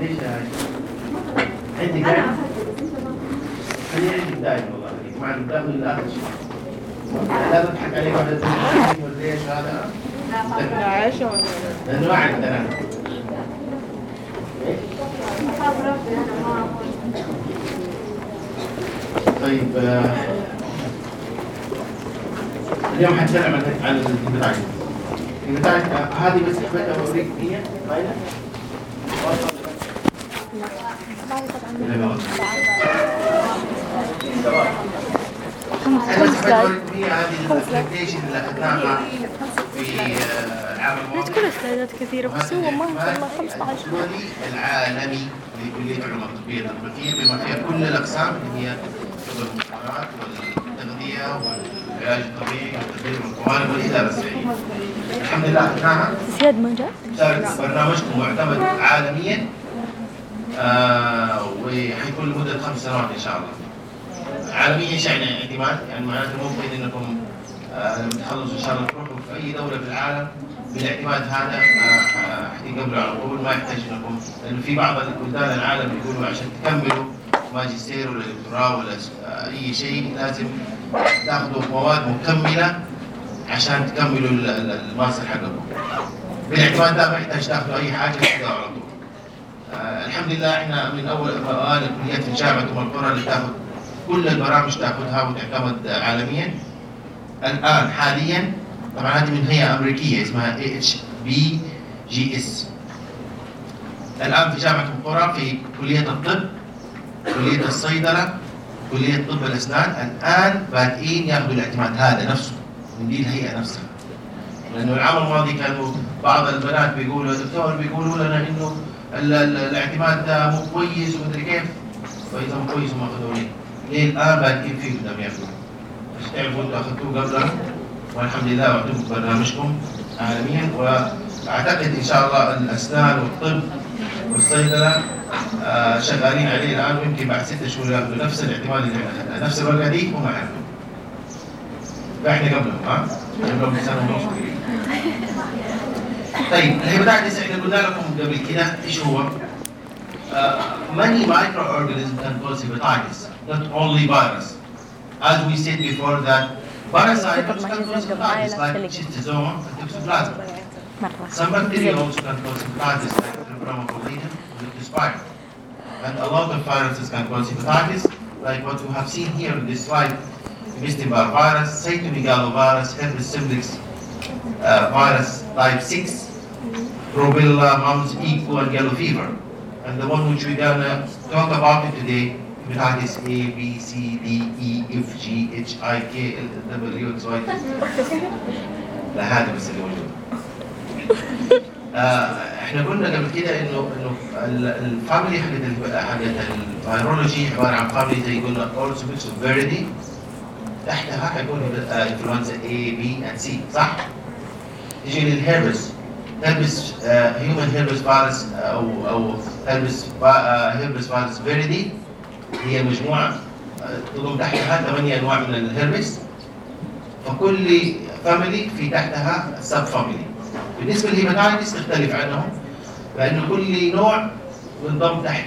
ليش يا؟ عندك دايم؟ خلي عندك دايم والله خليك مع الدم لآخر شيء لا تضحك عليك واحدة تقول ليش هذا؟ عايشة لأنه عندنا طيب حبيت slide اوريك هي هذه ال application اللي اخذناها في آه، العام الماضي كلها سلايدات كثيرة بس هو ما شاء الله 15 الدولي العالمي لكلية العلوم الطبية التطبيقية بما فيها كل الأقسام اللي هي؟ طب المختبرات والتغذية والعلاج الطبيعي والإدارة الصحية. الحمد لله أخذناها زياد ما جاء؟ برنامجكم معتمد عالميا آه وحيكون لمدة خمس سنوات إن شاء الله. عالميا إيش يعني اعتماد؟ يعني معناته ممكن إنكم آه لما تخلصوا إن شاء الله تروحوا في أي دولة في العالم بالاعتماد هذا آه، آه، حتقبلوا على طول ما يحتاج إنكم لأنه في بعض البلدان العالم يقولوا عشان تكملوا ماجستير ولا دكتوراه ولا أي شيء لازم تاخذوا مواد مكملة عشان تكملوا ال- ال- الماستر حقكم. بالاعتماد ده ما يحتاج تاخذوا أي حاجة تاخذوها على طول. آه، الحمد لله إحنا من أول الكليات في جامعه أم القرى اللي تاخذ كل البرامج تاخذها وتعتمد عالميا الآن حاليا طبعا هذه من هيئة أمريكية اسمها AHPGS الآن في جامعه أم القرى في كلية الطب كلية الصيدلة كلية طب الأسنان الآن بادئين ياخذوا الاعتماد هذا نفسه من دي الهيئة نفسها لأنه العام الماضي كانوا بعض البنات بيقولوا دكتور بيقولوا لنا ال- الاعتماد ده مو كويس ومدري كيف فاذا مو كويس وما اخذوه ليه؟ ليه الآن بادئين فيه قدام ياخذوه؟ عشان تعرفوا أنتوا أخذتوه قبلنا والحمد لله وعدتم برنامجكم عالميا وأعتقد إن شاء الله الأسنان والطب والصيدله آه، شغالين عليه الآن ويمكن بعد ستة شهور ياخذوا نفس الاعتماد اللي إحنا نفس الورقة دي وما عرفوا فاحنا قبلهم ها؟ قبلهم بسنة ونص طيب الهيباتايتس إحنا قلنا لكم قبل كده إيش هو؟ Uh, many microorganisms can cause hepatitis, not only virus. As we said before that parasites can cause hepatitis like تلقى. schistosomal and toxoplasma. Some bacteria also can cause hepatitis like program of religion this expire. And a lot of viruses can cause hepatitis, like what you have seen here in this slide, Mystibar virus, cytomegalovirus, herpes simplex uh, virus type 6, rubella, mumps, EQ, and yellow fever. And the one which we're going to talk about it today, hepatitis A, B, C, D, E, F, G, H, I, K, L, W, X, Y, Z. لا هذا بس اللي موجود. آه، إحنا قلنا قبل كده إنه إنه ال- family حقت حقت ال virology عبارة عن family زي قلنا Orthomyxoviridae تحتها حيكون إنفلونزا A B and C صح؟ تيجي لل herpes. herpes human herpes virus أو أو herpes herpes virus viridae هي مجموعة. آه، تضم تحتها ثمانية أنواع من الهيربس. فكل family في تحتها sub family بالنسبة لل hepatitis تختلف عنهم لأنه كل نوع منضم تحت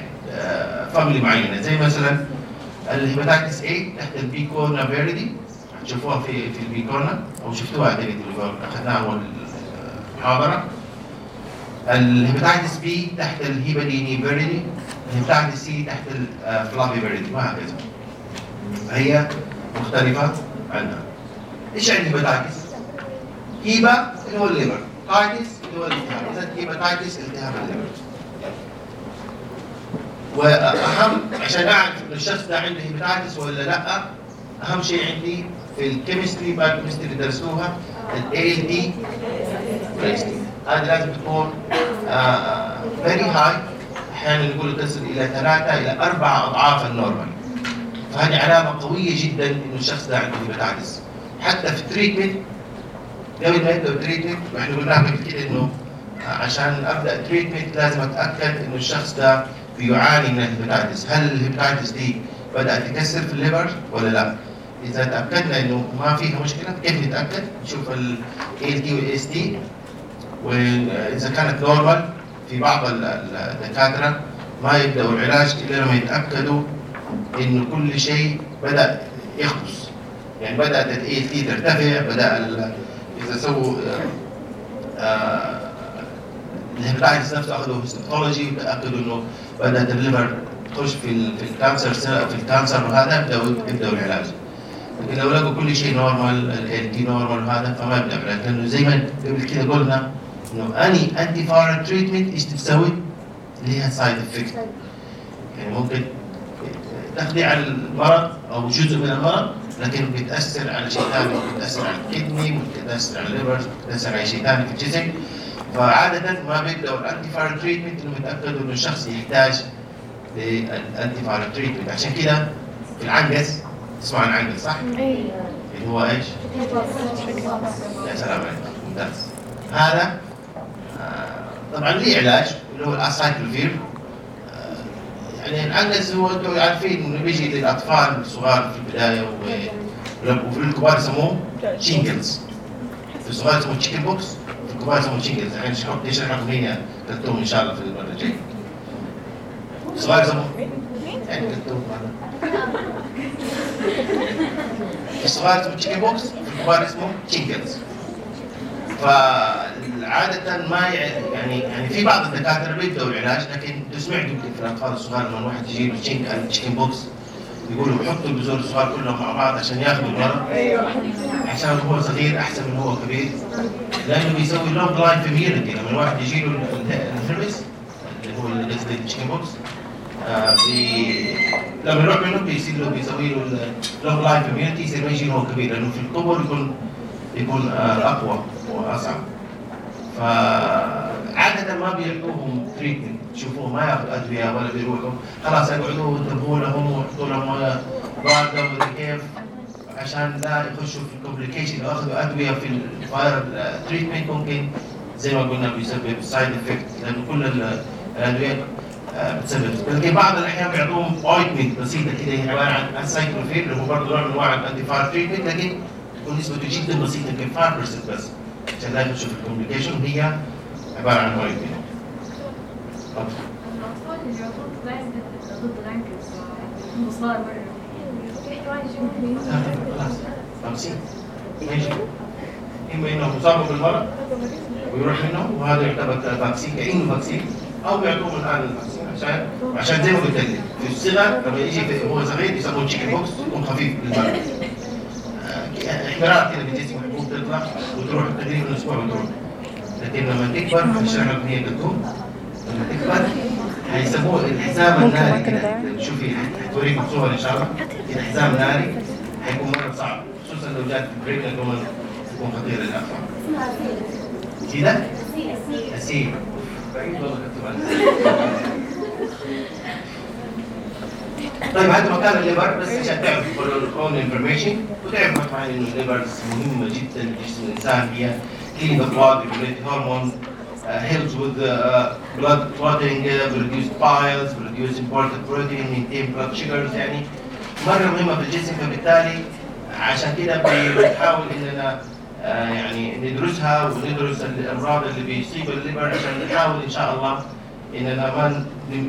family معينة. زي مثلا ال hepatitis A تحت ال Picornaviridae تشوفوها في في ال Picorna أو شفتوها اعتقد اللي أخذناها اول محاضرة. ال hepatitis B تحت ال Hepadnaviridae ال hepatitis C تحت ال Flaviviridae وهكذا هي مختلفة عنها إيش يعني hepatitis؟ hepa اللي هو ال liver. titis اللي هو الالتهاب اذا hepatitis التهاب واهم عشان أعرف الشخص ده عنده hepatitis ولا لأ أهم شيء عندي في ال chemistry biochemistry اللي درسوها ال ALT هذه لازم تكون very high أحيانا نقول تصل إلى ثلاثة إلى أربعة أضعاف ال normal. فهذه علامة قوية جدا إنه الشخص ده عنده hepatitis حتى في ال treatment قبل ما يبدا ال treatment وإحنا قبل كده إنه عشان أبدأ ال treatment لازم أتأكد إنه الشخص ده بيعاني من ال hepatitis، هل ال hepatitis دي بدأت تكسر في ال liver ولا لا؟ إذا تأكدنا إنه ما فيها مشكلة كيف نتأكد؟ نشوف ال ALT وال AST واذا كانت normal في بعض ال- الدكاترة ما يبدأوا العلاج إلا لما يتأكدوا إنه كل شيء بدأ يخبص يعني بدأت ال ALT ترتفع بدأ اذا سووا آه، آه، ال hepatitis نفسه اخذوا histology وتاكدوا إنه بدات ال liver تخش في في ال cancer في ال cancer وهذا يبداوا يبداوا العلاج لكن لو لقوا كل شيء normal ALT normal وهذا فما يبدأ. العلاج لأنه زي ما قبل كده قلنا إنه any antiviral treatment إيش بتسوي؟ ليها side effect يعني ممكن على المرض أو جزء من المرض لكن بتأثر على شيء ثاني ممكن تاثر على ال kidney ممكن تاثر على ال liver تاثر على شيء ثاني في الجسم. فعادة ما بيبداوا ال antiviral treatment إنه يتاكدوا إنه الشخص يحتاج لل antiviral treatment عشان كده في العنقز تسمع عن العنقز صح؟ اي اللي هو إيش؟ يا سلام عليك. ممتاز. هذا آه، طبعا ليه علاج؟ اللي هو الأسايكلوفير. يعني العنقز هو أنتم عارفين انه بيجي للأطفال الصغار في البداية وفي الكبار يسموه shingles في الصغار يسموه chickenpox في الكبار يسموه shingles يعني نشرح لكم هي؟ كلتوم إن شاء الله في المرة الجاية. الصغار يسموه يعني كلتوم في الصغار اسمه chickenpox في الكبار اسمه shingles فعادة ما يع- يعني يعني في بعض الدكاترة بيبدأوا العلاج لكن أنتوا سمعتوا يمكن في الأطفال الصغار لما الواحد يجي له chickenpox يقولوا بيحطوا البزور الصغار كلهم مع بعض عشان ياخذوا المرض عشان هو صغير أحسن من هو كبير. لأنه بيسوي long life immunity لما الواحد يجي له الهربس اللي هو قصدي ال chickenpox آه، بي... لما يروح منه بيصير له بيسوي له ال long life immunity يصير ما يجي هو كبير. لأنه في الكبر يكون يكون آه، أقوى وأصعب. فعادة ما بيعطوهم treatment تشوفوه ما ياخذ أدوية ولا بيروحوا. خلاص يقعدوا ينتبهوا لهم ويحطوا لهم بارده ومدري كيف عشان لا يخشوا في ال complication لو أخذوا أدوية في ال viral treatment ممكن زي ما قلنا بيسبب side effect لأنه كل ال- الأدوية آه، بتسبب. لكن بعض الأحيان بيعطوهم ointment بسيطة كده هي عبارة عن السايكلوفير اللي هو برضه نوع من أنواع ال antiviral treatment لكن تكون نسبته جدا بسيطة يمكن 5% بس. يخشوا في ال complication هي عبارة عن ointment الأطفال اللي دايما ضد في احتمال يجيهم خلاص 50 ماشي. اما انه مصاب بالمرض ويروح منه وهذا يعتبر vaccine كأنه vaccine أو بيعطوه الآن ال vaccine عشان عشان زي ما قلت لك في الصغر لما يجي هو صغير يسموه chickenpox يكون خفيف بالمرض. آه، احتراق كده حبوب تطلع وتروح تقريبا أسبوع وتروح لكن لما تكبر هنشرح لكم هي كتكون لما تكبر هيسموه الحزام الناري كده. شوفي حتوريكم صور إن شاء الله. الحزام ناري هيكون مرة صعب خصوصا لو جات بريك يكون يكون خطير للاطفال كده اسير بعيد والله كتب. طيب هذا مكان الليبر بس عشان تعرفوا own information وتعرفوا كمان انه ال liver مهمة جدا لجسم الإنسان. هي the blood regulate hormones uh, helps with the uh, blood clotting uh, produce bile reduce sugars. يعني مرة مهمة في الجسم فبالتالي عشان كده بنحاول إننا آه، يعني ندرسها وندرس الأمراض اللي بيصيب ال liver عشان نحاول إن شاء الله إننا ما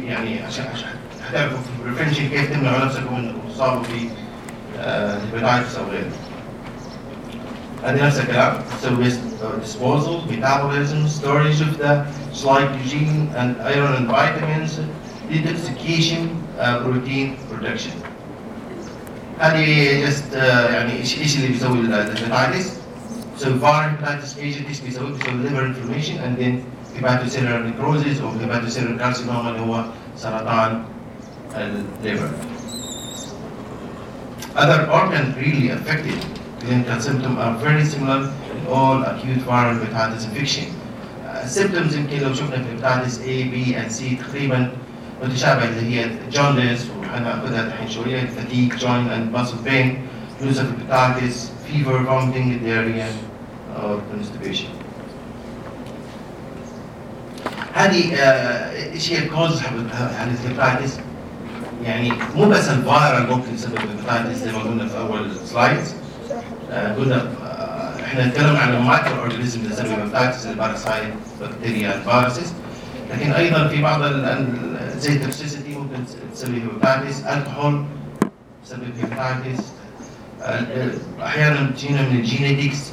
يعني عشان عشان تعرفوا في ال prevention كيف تمنعوا نفسكم انكم تصابوا في آه، hepatitis أو غيره هذه نفس الكلام. تسوي waste disposal metabolism storage of the glycogen and iron and vitamins detoxification protein production هذه just uh, يعني إيش إيش اللي بيسوي ال hepatitis So viral hepatitis agent is so, so liver inflammation and then hepatocellular necrosis or hepatocellular carcinoma, the سرطان الليفر. Other organs really affected clinical symptoms are very similar in all acute viral hepatitis infection. Uh, symptoms يمكن لو شفنا في hepatitis A, B and C تقريبا متشابهة اللي هي jaundice وهناخدها الحين شوية fatigue, joint and muscle pain, loss of hepatitis, fever, vomiting, diarrhea or constipation. هذه آه، ايش هي الكوز حق الهيباتيتس؟ يعني مو بس ال viral ممكن يسبب hepatitis زي ما قلنا في أول slides آه، قلنا آه، إحنا نتكلم عن ال microorganism اللي يسبب hepatitis ال parasite بكتيريا ال viruses. لكن أيضا في بعض زي ال toxicity ممكن تسبب hepatitis الكحول تسبب hepatitis أحيانا تجينا من ال genetics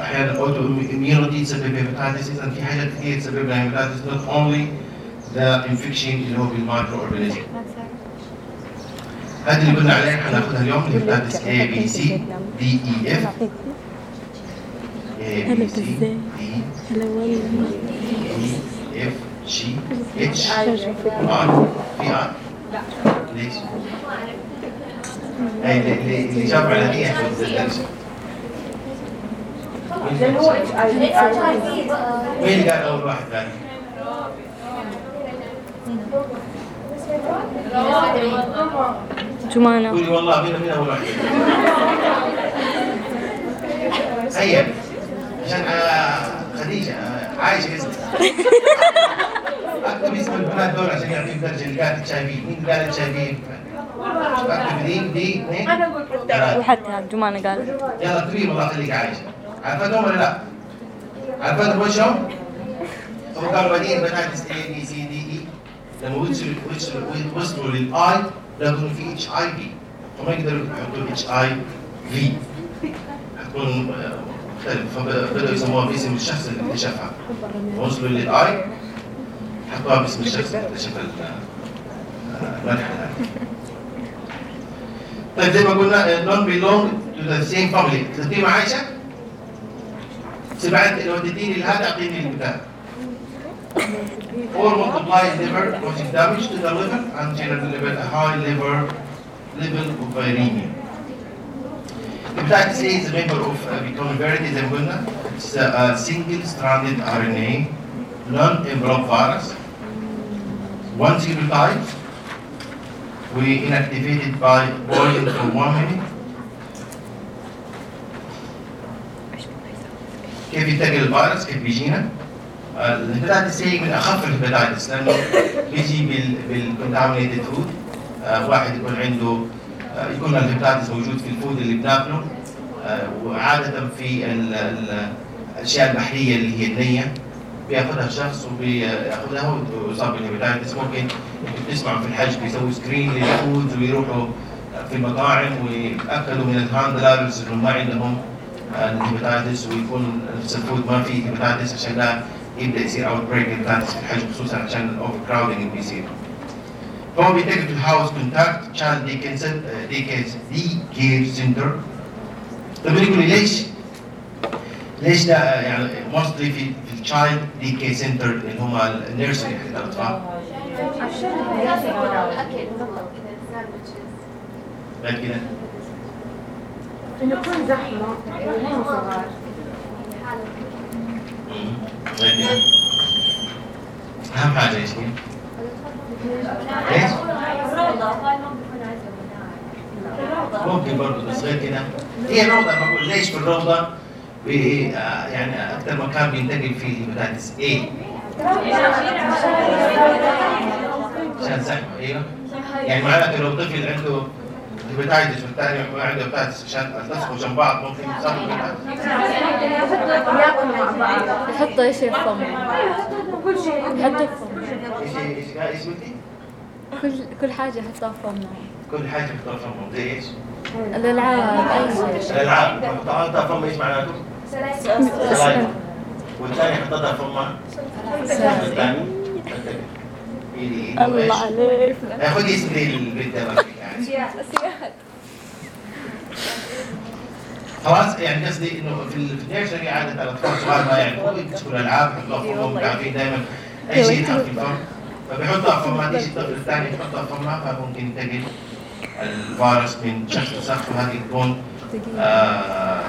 أحيانا autoimmunity تسبب hepatitis اذا في حاجات كثير تسبب لنا hepatitis not only the infection اللي هو بال microorganism. هذه اللي قلنا عليها حناخذها اليوم hepatitis A B C D E F. A B C D E F. G H I في I ليش؟ أي اللي- اللي اللي جاب على دي لأن هو اتش اي مين اللي قال أول واحد ثاني؟ جمانة قولي والله مين مين اول واحد؟ هيا عشان آه، خديجة آه، عايشة اسمك أكتب اسم البنات دول عشان يعطيك درجة اللي اي في مين اي في؟ أكتب دي دي اثنين أنا قلت ثلاثة. وحتى جمانة قالت يلا اكتبيهم الله يخليك عايشة عرفتهم ولا لا؟ عرفتهم وشهم؟ هم قالوا بعدين بنات A B C D E لما وصلوا وصلوا وصلوا للآي إنه في اتش اي في فما يقدروا يحطوا اتش اي في حتكون آه، مختلف فبدأوا يسموها باسم الشخص اللي اكتشفها وصلوا للاي حطوها باسم الشخص اللي اكتشف ال- آه،. طيب زي ما قلنا non belong to the same family. تدي مع عائشة؟ سمعت لو تديني هذا اعطيني البتاع or multiply liver causing damage to the liver and general level a high liver level of viremia. Hepatitis A is a member of uh, Picomolarity زي ما قلنا. It's a, a single stranded RNA non-enveloped virus. One serotype we inactivated by boiling for one minute. كيف ينتقل الفيروس؟ كيف بيجينا؟ آه، ال hepatitis هي من أخف ال hepatitis لأنه بيجي بال بال contaminated food واحد يكون عنده آه، يكون ال hepatitis موجود في ال food اللي بناكله آه، وعادة في ال- ال- الأشياء البحرية اللي هي النية بيأخذها الشخص وبيأخذها ويصاب بال hepatitis ممكن تسمعوا في الحج بيسووا screen لل food ويروحوا في المطاعم ويتاكدوا من ال handlers انهم ما عندهم ال hepatitis ويكون نفس ال food ما فيه hepatitis عشان لا يبدا يصير outbreak hepatitis في الحج خصوصا عشان ال overcrowding اللي بيصير. فهو في ال house contact child day care day care day care center طيب يقول لي ليش ليش ده يعني mostly في في ال child day care center اللي هم ال nursery حق الاطفال كده انه يكون زحمه اهم حاجة إيش هي؟ ليش؟ ممكن برضه بس غير كده هي الروضه بقول ليش في آه، يعني أكثر مكان بينتقل فيه ال hepatitis A عشان زحمه أيوه يعني معناته لو طفل عنده hepatitis والثاني ما عنده hepatitis عشان التصقوا جنب بعض ممكن بعض يحط إيش في فمه كل شيء يحطوا في فمه؟ كل كل حاجة يحطها في فمه كل حاجة في طرفهم زي إيش؟ الألعاب أي شيء الالعاب حطها فم إيش معناته؟ سلايد والثاني حطها فمها الثاني الله عليك خذ اسم البنت خلاص يعني قصدي إنه في ال- في النيرسري عادة الاطفال الصغار ما يعرفوا يمسكوا الألعاب يحطوها في فمهم عارفين دائما أي شيء يتحط في الفم فبيحطها في فمها تيجي الطفل الثاني يحطها في فمها فممكن ينتقل الفيروس من شخص لشخص وهذه تكون آه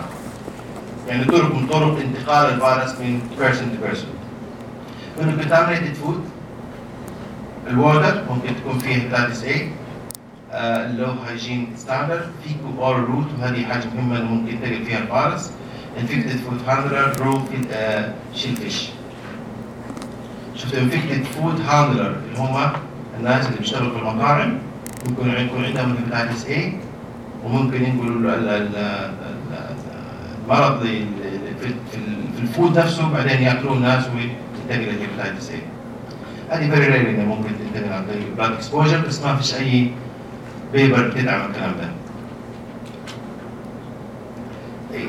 يعني طرق من طرق انتقال الفيروس من person to person. من ال contaminated food ال water ممكن تكون فيه hepatitis A. ال low hygiene standard fecal oral route وهذه حاجة مهمة اللي ممكن تلقى فيها الفيروس. infected food handler raw shellfish شفت infected food handler اللي هم الناس اللي بيشتغلوا في المطاعم. ممكن يكون عندهم hepatitis A وممكن ينقلوا ال- ال- ال- ال- المرض في في ال- في ال food نفسه بعدين ياكلوه الناس وينتقل ال hepatitis A. هذه very انه ممكن تنتقل عن طريق blood exposure بس ما فيش أي paper بتدعم الكلام ده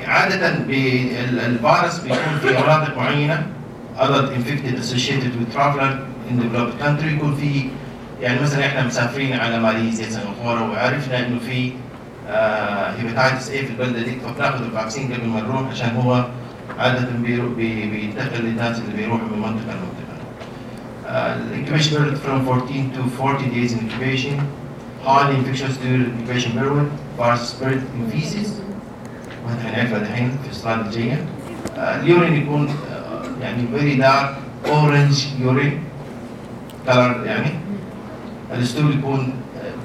عادة بال- الفيروس بيكون في مناطق معينة adult infected associated with traveler in developed country يكون في يعني مثلا إحنا مسافرين على ماليزيا سنغافورة وعرفنا إنه في hepatitis A في البلدة دي فبناخذ ال vaccine قبل ما نروح عشان هو عادة بينتقل للناس اللي بيروحوا من منطقة لمنطقة. ال incubation period from 14 to 40 days in قال infectious during ال infection period فارس سبيريت انفيزيز وهذا هناك بعدين في الصلاة الجاية اليورين يكون يعني very dark orange يورين color يعني الستول يكون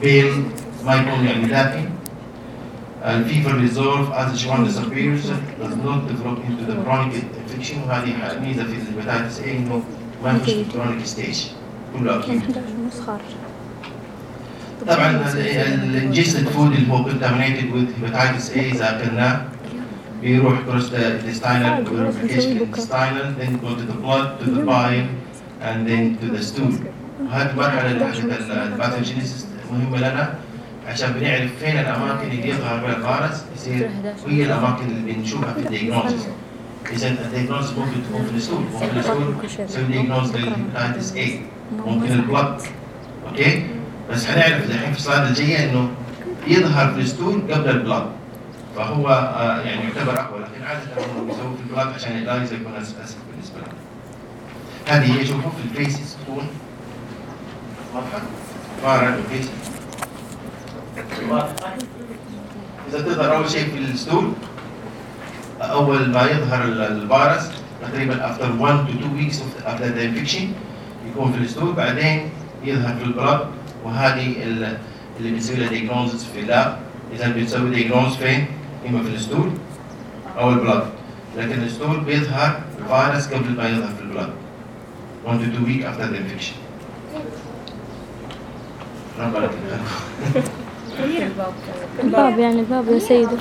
بيل ما يكون يعني دافي الفيفر ريزولف از شي وان ديسابيرز داز نوت ديفلوب انتو ذا كرونيك انفكشن وهذه حاله ميزه في الهباتيتس اي انه ما فيش كرونيك ستيج كله أكيد 11 ونص خارج طبعا ال ingested food اللي هو contaminated with hepatitis A اذا اكلناه بيروح across the intestinal purification intestinal then go to the blood to the bile and then to the stool. وهذه المرحله اللي حقت ال pathogenesis مهمة لنا عشان بنعرف فين الأماكن اللي يظهر فيها الفيروس يصير وهي الأماكن اللي بنشوفها في ال diagnosis إذا ال diagnosis ممكن تكون في ال stool ممكن ال stool يسوي diagnose لل hepatitis A. ممكن ال blood. okay؟ بس حنعرف الحين في ال slide الجاية إنه يظهر ال stool قبل ال blood فهو آه، يعني يعتبر أقوى لكن عادة هم بيسووه في ال blood عشان ال ELISA يكون اسهل بالنسبة لهم. هذه هي شوفوا في ال feces تكون واضحه؟ فارة ال feces؟ إذا تظهر أول شيء في ال stool أول ما يظهر ال- الفيروس تقريبا after 1 to 2 weeks after the infection يكون في ال stool بعدين يظهر في ال blood وهذه ال- اللي بنسوي لها diagnosis في ال lab إذا بنسوي diagnose فين؟ إما في ال stool أو ال blood لكن ال stool بيظهر الفيروس قبل ما يظهر في ال blood 1 to 2 week after the infection ربنا. الباب يعني الباب يا سيدي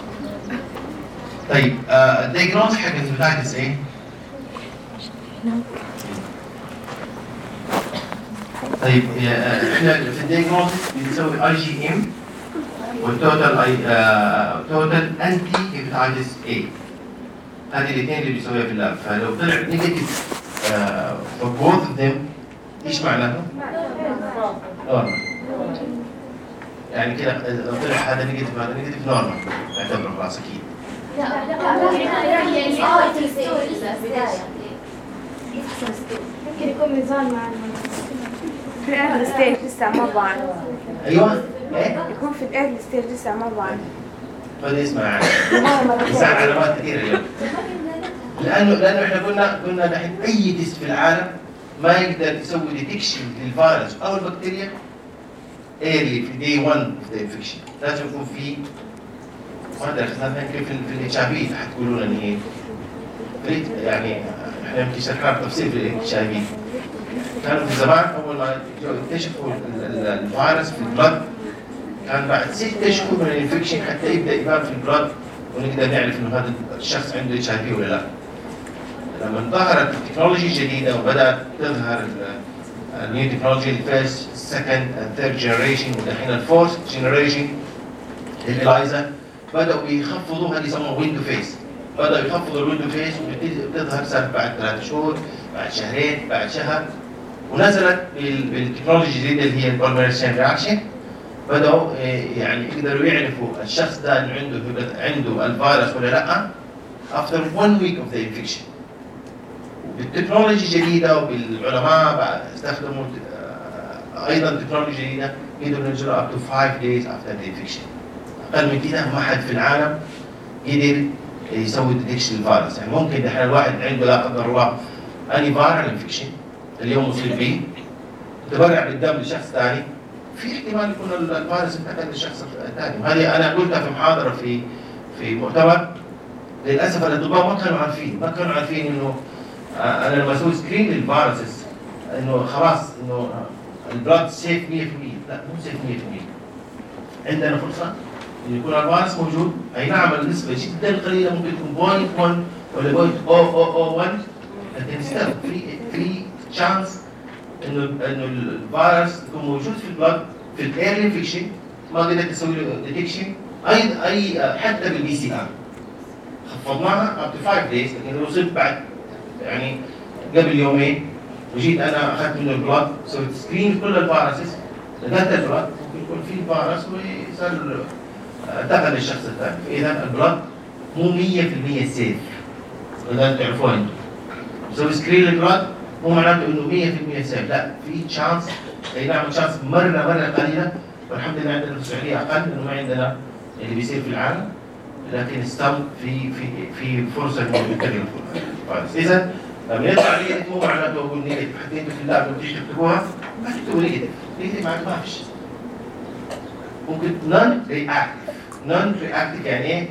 طيب ال diagnosis حق ال hepatitis A؟ طيب آه، إحنا في ال diagnosis بنسوي IgM وال total A total anti hepatitis A هذه الاثنين اللي بيسويها في ال lab فلو طلع negative for both of them إيش معناته؟ آه يعني كده طلع هذا نيجاتيف هذا نيجاتيف نورمال نعتبره خلاص أكيد ممكن يكون ميزان مع في الايرلي ستيج لسه ما ضاع أيوه. إيه؟ يكون في الايرلي ستيج لسه ما هذا اسمها ما مرة يساعد علامات كثيرة اليوم. لأنه لأنه إحنا قلنا قلنا دحين أي تيست في العالم ما يقدر يسوي ديتكشن للفيروس أو البكتيريا early في day 1 of the infection لازم يكون في ما أدري اخذناها في في ال HIV حتقولوا لنا هي فريد يعني إحنا يمكن شرحناها بتفصيل في ال HIV كانوا في زمان أول ما اكتشفوا ال- ال- الفيروس في ال blood كان بعد ست اشهر من ال infection حتى يبدأ يبان في ال blood ونقدر نعرف إنه هذا الشخص عنده HIV ولا لا. لما ظهرت ال technology الجديدة وبدأت تظهر ال new technology ال first second third generation ودحين ال fourth generation لل ELISA بدأوا يخفضوا هذه يسموها window phase بدأوا يخفضوا ال window phase وبتظهر بعد ثلاث شهور بعد شهرين بعد شهر ونزلت بال- بال technology الجديدة اللي هي ال polymerization reaction بدأوا إيه، يعني يقدروا يعرفوا الشخص ده انه عنده عنده الفيروس ولا لأ after one week of the infection. وبال technology الجديدة وبالعلماء استخدموا آه، أيضا تكنولوجيا جديدة قدروا ينزلوا up to five days after the infection. أقل من كده ما حد في العالم قدر يسوي detection للفيروس يعني ممكن دحين الواحد عنده لا قدر الله any viral infection اليوم مصيب به تبرع بالدم لشخص ثاني. في احتمال يكون ال- الفيروس انتقل للشخص الثاني وهذه أنا قلتها في محاضرة في في مؤتمر. للأسف الاطباء ما كانوا عارفين ما كانوا عارفين إنه آه، أنا لما أسوي screen لل viruses إنه خلاص إنه ال blood safe 100% لا مو safe 100% عندنا فرصة ان يكون الفيروس موجود. أي نعم النسبة جدا قليلة ممكن تكون 0.1 ولا 0.0001 لكن still في في chance إنه إنه الفيروس يكون موجود في ال blood في ال early infection ما قدرت تسوي له detection أي أي حتى بال PCR خفضناها up to 5 days لكن لو وصلت بعد يعني قبل يومين وجيت أنا أخذت منه ال blood سويت screen كل ال viruses لقيت ال blood ممكن يكون في فيروس ويصير انتقل للشخص الثاني. فإذا ال blood مو 100% safe لازم تعرفوها أنتم مسوي screen لل blood مو معناته انه 100% سيف لا في chance أي نعم chance مرة مرة قليلة. والحمد لله عندنا في السعودية أقل انه ما عندنا اللي بيصير في العالم. لكن still في في في فرصة إنه ينتقل الفيروس إذا لما يطلع negative مو معناته negative حتى أنتم في ال lab تيجي تكتبوها ما تكتبوا negative negative معناته ما فيش. ممكن non-reactive non-reactive يعني إيه؟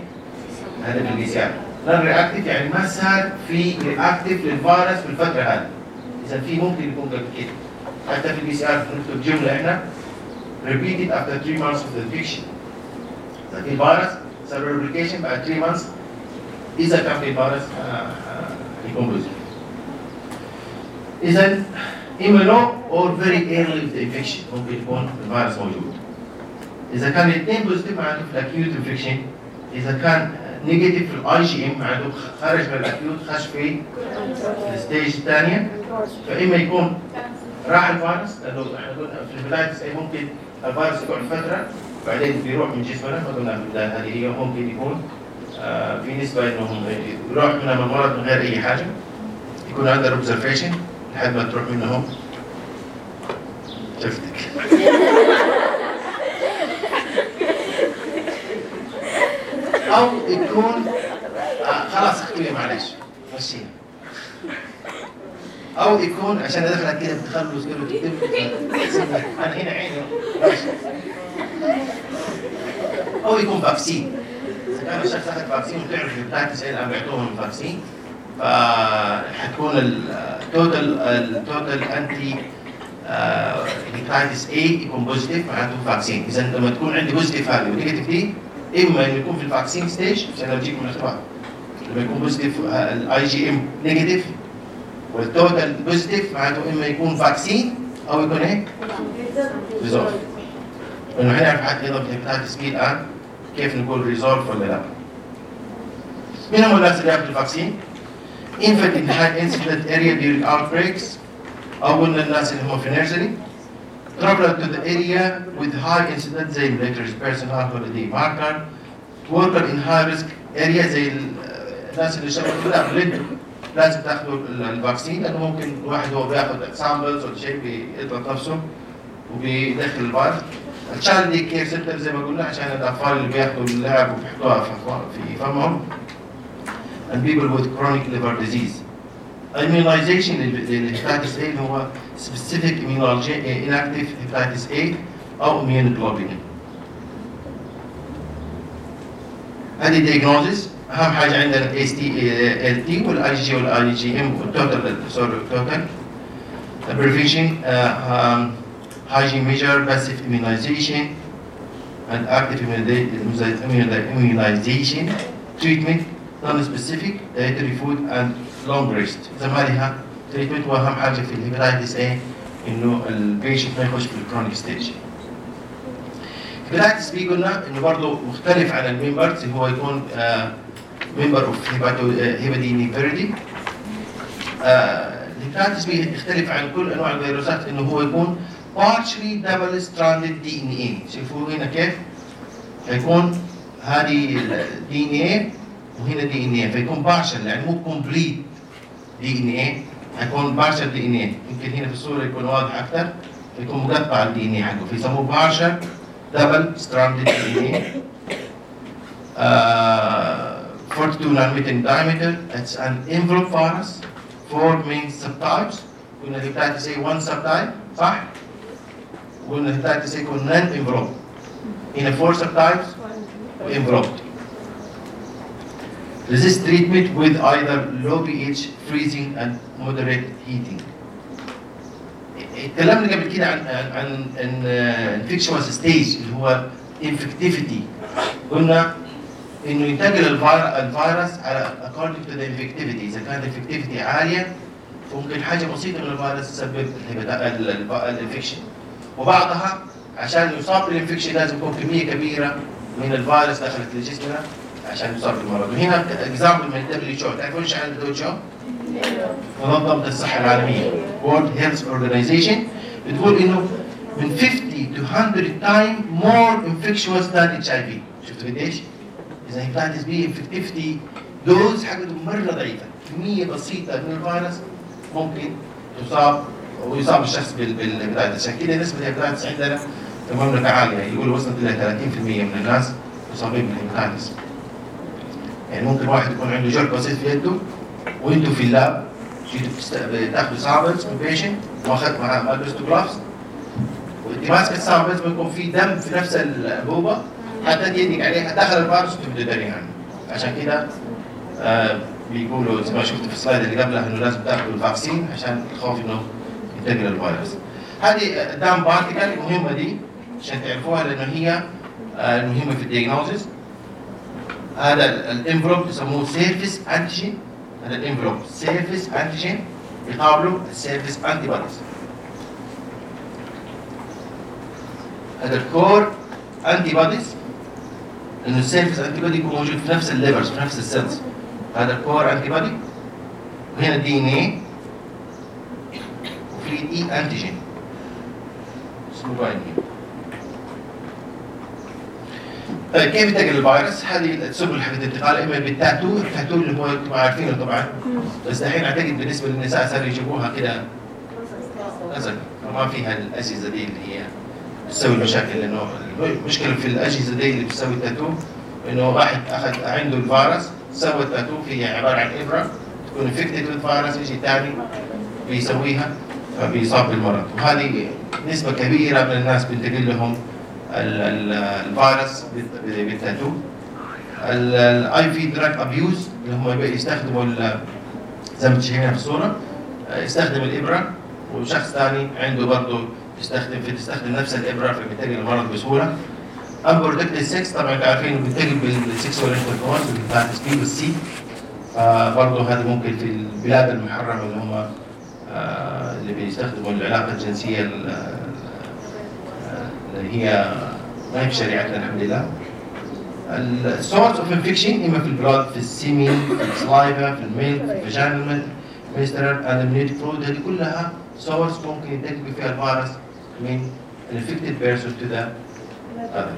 هذا ار non-reactive يعني ما صار في reactive للفيروس في الفترة هذه. اذا في ممكن يكون قبل كده حتى في ال PCR نكتب جمله إحنا repeated after 3 months of the infection اذا في فيروس صار replication بعد 3 months اذا كان في فيروس يكون positive اذا اما لو or very early في infection ممكن يكون الفيروس موجود اذا كان الاثنين positive معناته في ال acute infection اذا كان negative في ال IgM معناته خرج من ال acute خش في ال stage الثانية. فإما يكون راح الفيروس لأنه إحنا قلنا في ال hepatitis A ممكن الفيروس يقعد فترة بعدين بيروح من جسمنا ما قلنا في البدايه هذه هي ممكن يكون آه في نسبه انه يروح من المرض من غير أي حاجة. يكون عندنا observation لحد ما تروح منهم. شفتك. أو يكون آه خلاص أختي معلش. مشينا أو يكون عشان ادخلك كده بتخلص كده أنا هنا عيني. أو يكون vaccine. إذا كان الشخص أخذ vaccine وتعرف إيه اللي بيعطوهم ال vaccine فحتكون ال total ال total anti hepatitis A يكون positive معناته vaccine. إذا لما تكون عندي positive هذه و negative دي اما انه يكون في ال vaccine stage عشان اجيكم الاختبار لما يكون positive ال IgM negative وال total positive معناته اما يكون vaccine أو يكون إيه؟ resolve لأنه هنعرف حتى أيضا في ال hepatitis B الان كيف نقول resolve ولا لا مين هم الناس اللي ياخذوا ال vaccine؟ infant in high incident area during outbreaks. قلنا الناس اللي هم في nursery traveler to the area with high incident زي military personnel holiday maker worker in high risk area زي ال- الناس اللي شغالين في الأمن لازم تاخذوا ال vaccine لأنه ممكن الواحد هو بياخذ samples ولا شيء بيضغط نفسه وبيدخل الفيروس ال child day care center زي ما قلنا عشان الاطفال اللي بياخذوا اللعب وبيحطوها في فمهم and people with chronic liver disease. Immunization للهيباتيتس A هو specific inactive hepatitis A أو immunoglobulin. هذه diagnosis أهم حاجة عندنا ال ST ال T وال IgG وال IgM والتوتال سوري التوتال. Prevention uh, um, hygiene measure passive immunization and active immuniza- immuni- immunization treatment non-specific dietary food and اذا ما لها treatment واهم حاجة في ال hepatitis A انه ال patient ما يخش في ال chronic stage ال hepatitis B قلنا انه برضه مختلف عن ال members هو يكون member of Hepadnaviridae ال hepatitis B يختلف عن كل انواع الفيروسات انه هو يكون partially double stranded DNA شوفوا هنا كيف هيكون هذه ال DNA وهنا DNA فيكون partial يعني مو complete DNA. هيكون partial DNA. يمكن هنا في الصورة يكون واضح أكثر يكون مقطع ال DNA حقه فيسموه partial double stranded DNA. 42 nanometer in diameter. It's an envelope virus four main subtypes. قلنا ال hepatitis A one subtype. صح؟ قلنا ال hepatitis A يكون non envelope هنا four subtypes enveloped resist treatment with either low pH freezing and moderate heating. اتكلمنا قبل كده عن عن عن infectious stage اللي هو infectivity قلنا إنه ينتقل الفير- الفيروس على according to the infectivity. إذا كانت ال infectivity عالية ممكن حاجة بسيطة من الفيروس تسبب ال infection وبعضها عشان يصاب بال infection لازم يكون كمية كبيرة من الفيروس دخلت لجسمنا عشان يصاب بالمرض. وهنا example من ال WHO تعرفون إيش عن ال WHO؟ منظمه الصحه العالمية. World Health Organization. بتقول إنه من 50 to 100 time more infectious than HIV شفتوا قديش؟ إذا hepatitis B infectivity dose حقته مرة ضعيفة. كميه بسيطة من الفيروس ممكن تصاب ويصاب الشخص بال- بال hepatitis عشان كده نسبة ال hepatitis عندنا في المملكة عالية. يقولوا وصلت إلى 30% من الناس مصابين بال hepatitis يعني ممكن واحد يكون عنده جرح بسيط في يده وانتوا في ال lab جيتوا تاخذوا samples من patient ما اخذت معاه ما لبستوا gloves وانت ماسك ال samples بيكون في دم في نفس الأنبوبة حتى يدك عليها دخل الفيروس وتبدأ تدري عنه. عشان كده آه بيقولوا زي ما شفت في ال slide اللي قبلها إنه لازم تاخذوا ال vaccine عشان الخوف إنه ينتقل الفيروس. هذه Dane particle المهمه دي عشان تعرفوها لأنه هي آه المهمة في ال diagnosis هذا ال envelope يسموه surface antigen هذا ال envelope surface antigen يقابله ال surface antibodies هذا ال core antibodies إنه ال surface antibody يكون موجود في نفس ال livers في نفس ال cells هذا ال core antibody وهنا ال DNA وفي e antigen اسمه باينين طيب كيف ينتقل الفيروس؟ هذه السبل حقت الانتقال اما بال tattoo، ال tattoo اللي هو أنتم عارفينه طبعا. بس الحين أعتقد بالنسبة للنساء صاروا يجيبوها كده. ما فيها الأجهزة دي اللي هي تسوي المشاكل لأنه المشكلة في الأجهزة دي اللي بتسوي التاتو إنه واحد أخذ عنده الفيروس سوى التاتو هي عبارة عن إبرة تكون infected بالفيروس يجي ثاني بيسويها فبيصاب بالمرض. وهذه نسبة كبيرة من الناس بينتقل لهم الفيروس بال- بالتاتو ال IV drug abuse اللي هم يستخدموا ال- زي ما شايفين في الصورة. يستخدم الإبرة وشخص ثاني عنده برضه يستخدم في تستخدم نفس الإبرة فبينتقل المرض بسهولة. unprotected sex طبعا أنتوا عارفين بينتقل بال sexual intercourse بال hepatitis B وال C فبرضه هذه ممكن في البلاد المحرمة اللي هم آه، اللي بيستخدموا العلاقة الجنسية هي ما هي في شريعتنا الحمد لله. ال source of infection إما في البلاد في السيمين في السلايفا في الميلك في الفاجينال ميسترال اند امنيوتيك فلويد هذه كلها source ممكن ينتقل فيها الفيروس من ال infected person to the other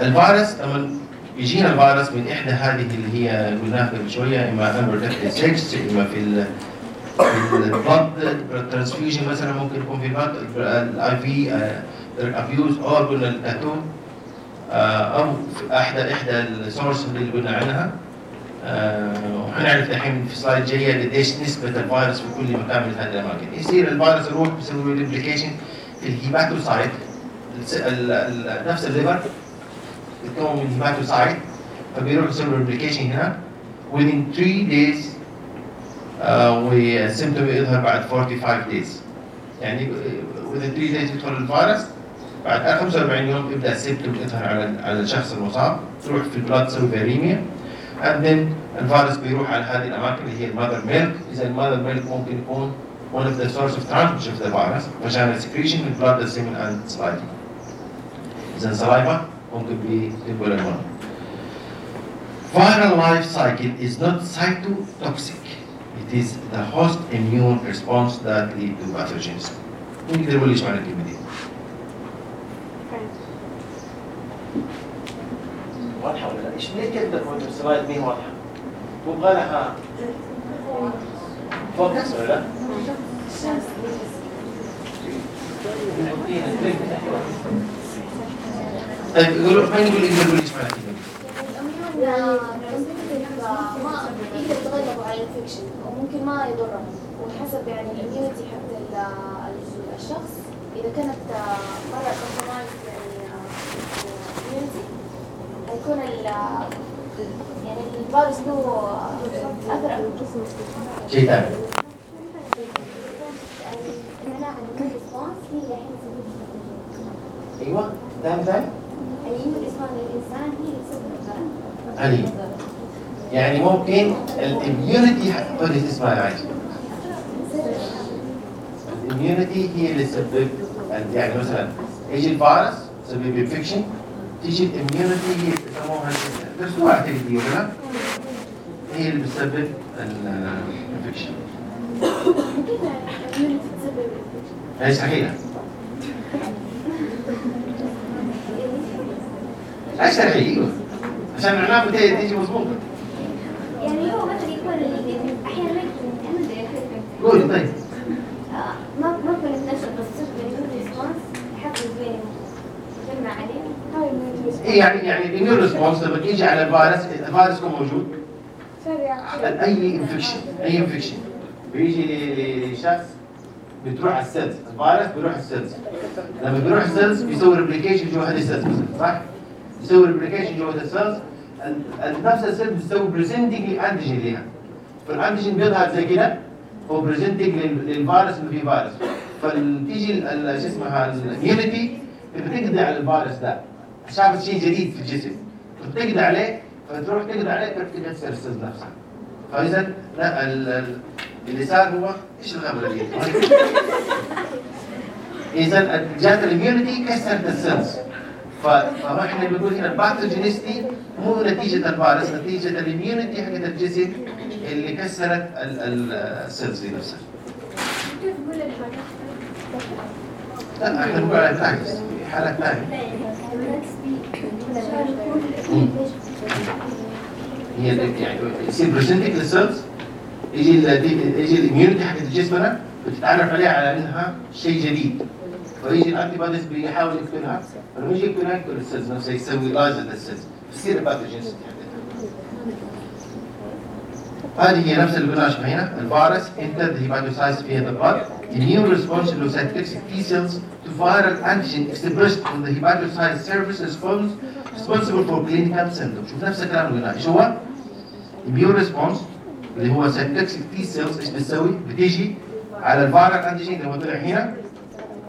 الفيروس لما يجينا الفيروس من إحدى هذه اللي هي قلناها قبل شوية إما unprotected sex إما في ال blood transfusion مثلا ممكن يكون في ال IV abuse أو قلنا التاتو أو إحدى إحدى ال source اللي قلنا عنها. آه، وحنعرف الحين في slide جاية قديش نسبة الفيروس في كل مكان من هذه الاماكن يصير الفيروس يروح بيسوي replication في ال hepatocyte نفس ال liver يتكون من hepatocyte فبيروح يسوي replication هنا. Within 3 days آه، وال symptom يظهر بعد 45 days. يعني within 3 days يدخل الفيروس بعد 45 يوم يبدا ال symptom يظهر على على الشخص المصاب تروح في ال blood تسوي viremia and then الفيروس بيروح على هذه الأماكن اللي هي ال mother milk إذا ال mother milk ممكن يكون one of the source of transmission of the virus vaginal secretion من blood the semen and saliva. إذا saliva ممكن بينقل المرض Viral life cycle is not cytotoxic. It is the host immune response that lead to pathogens. نقدر نقول إيش معنى الكلمة دي؟ واضحة ولا لا؟ إيش ليه كده في السلايد مين واضحة؟ تبغى لها فوكس ولا لا؟ طيب يقولوا ما نقول يقدر يقول إيش معنى الكلمة دي؟ ما يقدر يتغلبوا على ال infection وممكن ما يضرهم وحسب يعني ال immunity حق الشخص. إذا كانت آه، مرة compromised يعني آه، ال immunity حيكون يعني الفيروس له آه، أثر على الجسم شيء ثاني. أيوه ده مثال؟ أيوه الاسم الإنسان هي اللي تسبب أيوه يعني ممكن الاميونيتي حتقولي اسمها عايشه الاميونيتي هي اللي تسبب يعني مثلا يجي الفيروس تسبب انفكشن تيجي الاميونيتي هي يسموها درسوها اعتقد ولا هي اللي بتسبب الانفكشن صحيحه هي صحيحه أيوه. عشان بتيجي تيجي مضبوطه يعني هو مثلا يكون أحيانا ما يكون أنا زي كذا قولي طيب ما ما كنت نفسه بس صرت باليمون ريسبونس يحفز بين يجمع عليه يعني يعني الاميون ريسبونس لما تيجي على الفيروس الفيروس يكون موجود. سريع. أي انفكشن أي infection بيجي لشخص بتروح على ال cells الفيروس بيروح على ال cells لما بيروح ال cells بيسوي replication جوا هذه ال cells صح؟ يسوي replication جوا هذه ال cells ال- ال- نفس ال cell بتسوي presenting ل antigen ليها. فال antigen بيظهر زي كده. هو presenting للفيروس اللي فيه فيروس. فتيجي شو اسمها ال immunity بتقضي على الفيروس ده. شافت شيء جديد في الجسم. بتقضي عليه فتروح تقضي عليه فتبتدي تكسر ال cells نفسها. فإذا لا ال- ال- اللي صار هو إيش الغبره دي؟ إذا جات ال immunity كسرت ال cells ف- فما إحنا بنقول هنا ال pathogenicity مو نتيجة الفيروس نتيجة ال immunity حقت الجسم. اللي كسرت ال- ال- ال cells دي نفسها. كيف تقول الحاجات لا إحنا بنقول على practice حالات ثانية. هي اللي يعني يصير presenting لل cells يجي يجي ال immunity حقت جسمنا بتتعرف عليها على إنها شيء جديد. فيجي ال antibodies بيحاول يقتلها فلما يجي يقتلها يقتل ال cells نفسها يسوي lyse لل cells بتصير ال pathogenicity حقتها. هذه هي نفس اللي قلناها هنا الفيروس entered the hepatocytes via the blood immune response to cytotoxic T cells to viral antigen expressed on the hepatocyte surface response responsible for clinical symptoms شوف نفس الكلام اللي قلناه إيش هو؟ immune response اللي هو cytotoxic T cells إيش بتسوي؟ بتيجي على ال viral antigen اللي هو طلع هنا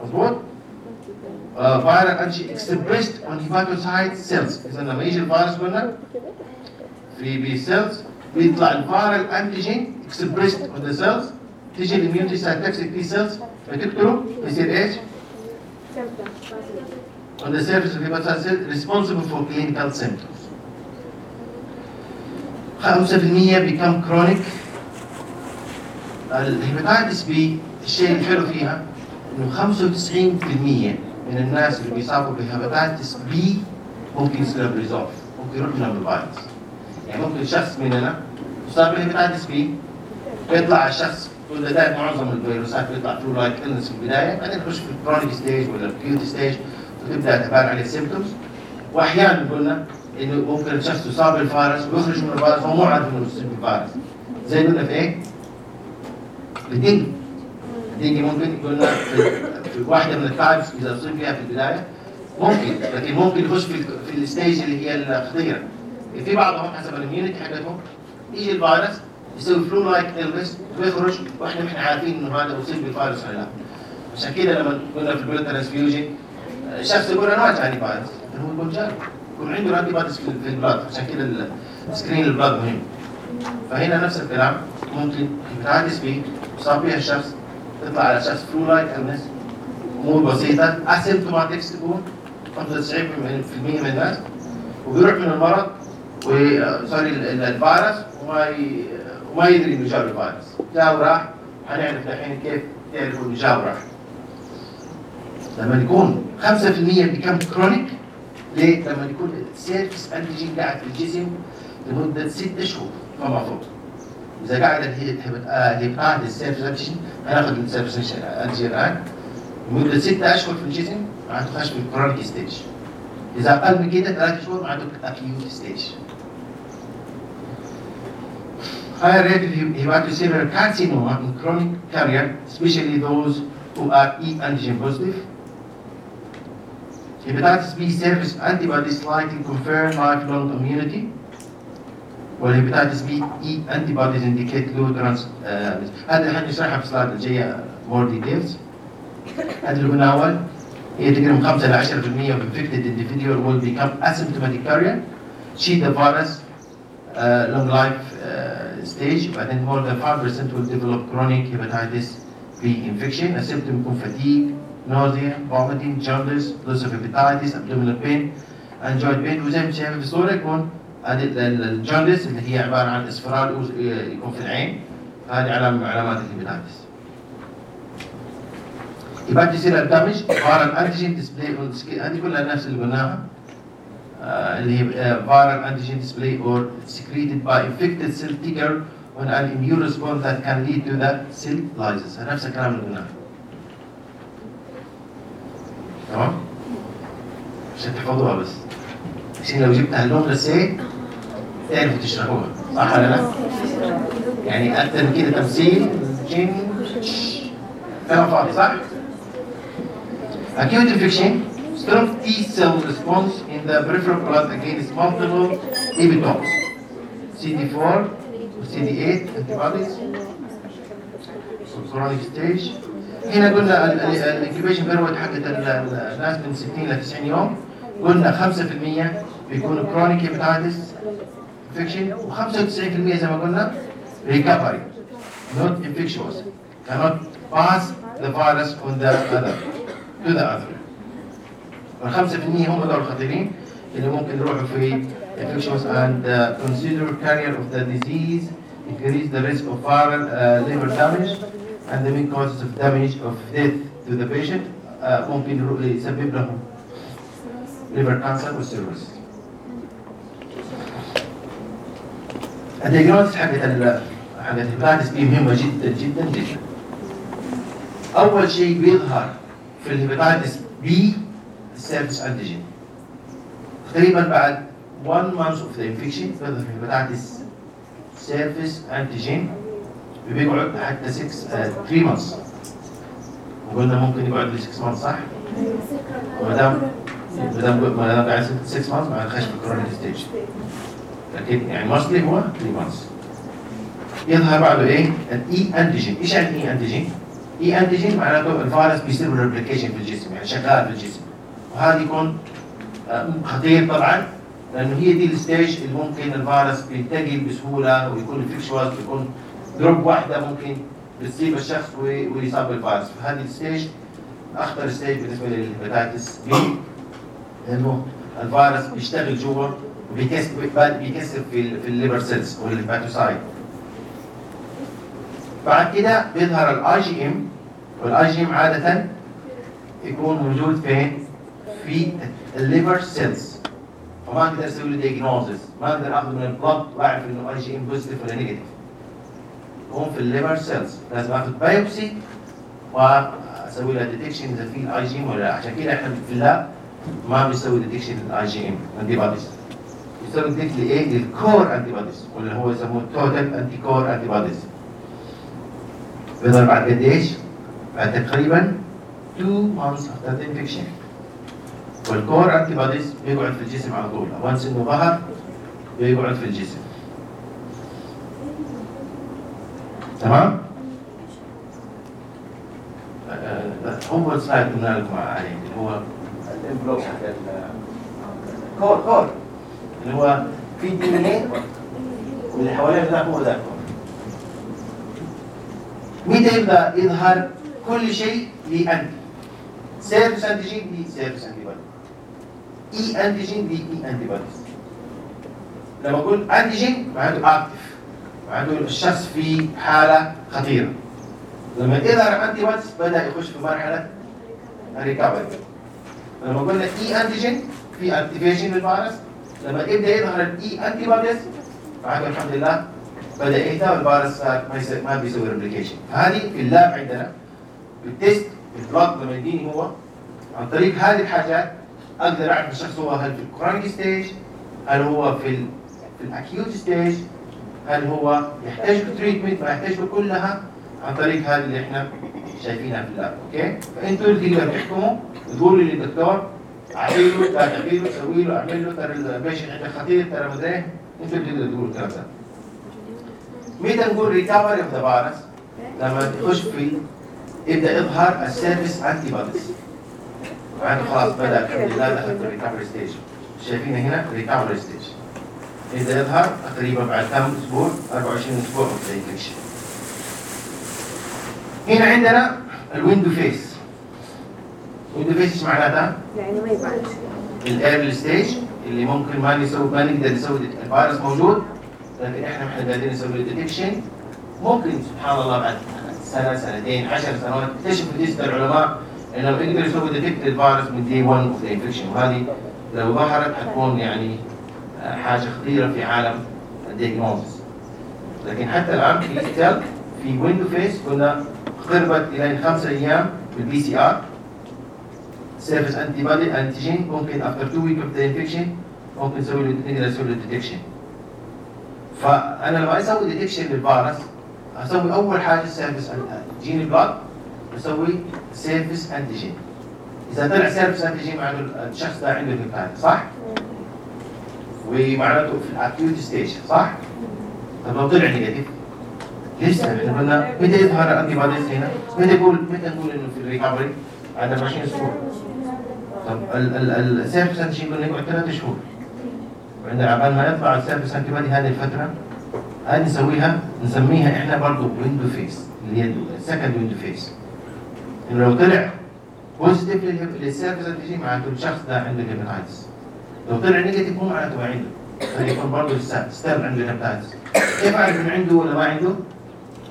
مظبوط؟ viral antigen expressed on hepatocyte cells اذا لما يجي الفيروس قلنا في B cells بيطلع ال viral antigen expressed on the cells تيجي ال immunity cytotoxic T cells فتقتله يصير إيش؟ on the surface of hepatocyte responsible for clinical symptoms. 5% become chronic. ال hepatitis B الشيء الحلو فيها إنه 95% من الناس اللي بيصابوا ب hepatitis B ممكن يصير resolve ممكن يروح منهم الفيروس يعني ممكن شخص مننا يصاب ب hepatitis B بيطلع الشخص ولا ده معظم الفيروسات بيطلع flu-like illness في البداية بعدين يخش في ال chronic stage ولا ال acute stage وتبدأ تبان عليه symptoms وأحيانا قلنا إنه ممكن الشخص يصاب بالفيروس ويخرج من الفيروس وهو مو عارف إنه يصيب بالفيروس. زي قلنا في إيه؟ ال dengue ال dengue ممكن قلنا في, واحدة من ال types إذا اصيب فيها في البداية ممكن لكن ممكن يخش في في ال stage اللي هي الخطيره في بعضهم حسب ال immunity حقتهم يجي الفيروس يسوي flu-like illness ويخرج وإحنا مش عارفين إنه هذا اصيب بالفيروس ولا لا. عشان كده لما قلنا في ال blood transfusion الشخص يقول أنا ما جاني فيروس هو يقول جاني يكون عنده antibodies في ال blood عشان كده ال screen ال blood مهم. فهنا نفس الكلام. ممكن hepatitis B يصاب بها الشخص تطلع على شخص flu-like illness أمور بسيطة. asymptomatic تكون 95% من الناس. وبيروح من المرض. و sorry ال- ال- الفيروس وما ي... وما يدري انه جاب الفيروس. جاء وراح هنعرف الحين كيف تعرفوا إنه جاء وراح. لما يكون 5% become chronic ليه؟ لما يكون ال surface antigen قاعد في الجسم لمدة ست اشهر فما فوق إذا قاعد ال hepatitis ال surface antigen هناخذ ال surface antigen الآن. لمدة ست أشهر في الجسم معناته خش في ال chronic stage اذا اقل من كده ثلاث شهور معناته اكيوت ستيج higher rate of hepatocellular carcinoma in chronic carrier, especially those who are E antigen positive. Hepatitis B surface antibodies slightly confer lifelong immunity. والهيباتيتس بي اي انتي بوديز انديكيت لو ترانس هذا الحين نشرحها في السلايد الجايه مور ديتيلز هذا اللي هي تقريبا 5 ل 10% of infected individual will become asymptomatic carrier. She the virus uh, long life uh, stage وبعدين more than 5% will develop chronic hepatitis B infection a symptom يكون fatigue nausea vomiting jaundice loss of hepatitis abdominal pain and joint pain وزي ما شايفين في الصورة يكون هذه ال- ال- ال jaundice اللي هي عبارة عن اصفرار يكون في العين هذه علامة من علامات ال hepatitis يبقى يصير ال damage viral antigen display on skin هذه كلها نفس اللي قلناها اللي هي viral antigen display or secreted by infected cell trigger on an immune response that can lead to the cell lysis. نفس الكلام اللي قلناه تمام عشان تحفظوها بس عشان لو جبتها اللون للسيد تعرفوا تشرحوها صح ولا لا؟ يعني أكثر من كده تمثيل جن كلام صح؟ Acute infection, strong T cell response in the peripheral blood against multiple epitopes. CD4, CD8 antibodies, chronic stage. هنا قلنا الانكيوبيشن بيريود حقت ال- ال- الناس من 60 ل 90 يوم قلنا 5% بيكون chronic hepatitis infection و95% زي ما قلنا recovery not infectious cannot pass the virus on the other To the other وال 5% هم دول الخطيرين اللي ممكن يروحوا في infectious and uh, consider carrier of the disease increase the risk of viral uh, liver damage and the main causes of damage of death to the patient uh, ممكن يسبب لهم liver cancer وال cirrhosis ال diagnosis حقت حقت ال hepatitis B مهمة جدا جدا جدا أول شيء بيظهر في ال hepatitis B ال surface antigen تقريبا بعد 1 month of the infection بيظهر في ال hepatitis surface antigen بيقعد حتى 6 3 months وقلنا ممكن يقعد ل 6 months صح؟ وما دام ما دام ما دام قاعد 6 months ما نخش في ال chronic stage لكن يعني مصلي هو 3 months يظهر بعده إيه؟ ال E antigen، إيش يعني E antigen؟ E antigen معناته الفيروس بيصير له replication في الجسم يعني شغال في الجسم وهذا يكون خطير طبعا لأنه هي دي ال stage اللي ممكن الفيروس بينتقل بسهوله ويكون infectious ويكون drop واحدة ممكن بتصيب الشخص وي- ويصاب بالفيروس فهذه ال stage اخطر stage بالنسبة لل hepatitis B لأنه الفيروس بيشتغل جوا وبيكسر بيكسر في ال- في ال liver cells وال hepatocyte بعد كده بيظهر ال IgM وال IgM عادة يكون موجود فين؟ في ال liver cells. فما أقدر أسوي له diagnosis ما أقدر اخذ من ال blood واعرف إنه IgM positive ولا negative يكون في ال liver cells. لازم اخذ biopsy وأسوي له detection إذا في ال IgM ولا لا. عشان كده إحنا في ال lab ما بنسوي detection لل IgM antibodies بنسوي detection لإيه؟ لل core antibodies ولا هو يسموه total anti core antibodies بيظهر بعد قد إيش؟ بعد تقريبا 2 months after the infection. وال core antibodies بيقعد في الجسم على طول. و once انه ظهر بيقعد في الجسم. تمام؟ هو السلايد قلنا لكم عليه اللي هو حق ال- كور كور. اللي هو في دي ان إيه واللي حواليه ده هو ده يبدا يظهر كل شيء لانتي سيرفس انتيجين دي سيرفس انتي اي انتيجين دي اي انتي بوديز لما أقول انتيجين معناته اكتف معناته الشخص في حالة خطيرة. لما يظهر antibodies بدأ يخش في مرحلة ال recovery لما قلنا E antigen في activation للفيروس لما يبدأ يظهر ال E antibodies معناته الحمد لله بدأ يهدى والفيروس صار ما يصير ما بيسوي replication هذه في ال lab عندنا بال test ال blood لما يديني هو. عن طريق هذه الحاجات أقدر أعرف الشخص هو هل في ال chronic stage هل هو في ال في ال acute stage هل هو يحتاج له treatment ما يحتاج له كلها. عن طريق هذه اللي إحنا شايفينها في ال lab okay؟ فأنتوا اللي تقدروا تحكموا تقولوا للدكتور اعمل له تعمل له سوي له أعمل له ترى ال patient عندك خطير ترى مدري إيه. أنتوا اللي تقدروا تقولوا الكلام ده. متى نقول recovery of the virus لما تخش في يبدأ يظهر ال surface antibodies بعد خلاص بدأ الحمد لله دخل في ال recovery stage شايفين هنا recovery stage يبدأ يظهر تقريبا بعد كم أسبوع؟ 24 أسبوع of infection هنا عندنا ال window phase ال window phase إيش معناتها؟ يعني ما يبعد. ال early stage اللي ممكن ما نسوي ما نقدر نسوي الفيروس موجود. لكن إحنا قادرين نسوي detection ممكن سبحان الله بعد سنة سنتين عشر سنوات اكتشفوا لسه العلماء انهم يقدروا يسووا detect الفيروس من day 1 of infection وهذه لو ظهرت حتكون يعني آه، حاجة خطيرة في عالم ال diagnosis لكن حتى الآن في still في window phase كنا قربت إلى خمسة أيام بال PCR surface antibody antigen ممكن after 2 week of the infection ممكن نسوي نقدر نسوي له detection فأنا لما أسوي detection للفيروس أسوي أول حاجة surface يجيني blood بسوي surface antigen إذا طلع surface antigen معناته الشخص ده عنده hepatitis صح؟ ومعناته في ال acute stage صح؟ طب لو طلع negative لسه إحنا متى يظهر ال antibodies هنا؟ متى نقول متى نقول إنه في ال recovery؟ بعد 24 أسبوع طب ال surface antigen قلنا يقعد ثلاث شهور وعندنا عبال ما يطلع ال surface antibody هذه الفترة هذه نسويها نسميها إحنا برضه window phase اللي هي ال second window phase إنه لو طلع positive لل surface antigen معناته الشخص ده عنده hepatitis لو طلع negative مو معناته ما عنده فيكون برضه still عنده hepatitis كيف أعرف إنه عنده ولا ما عنده؟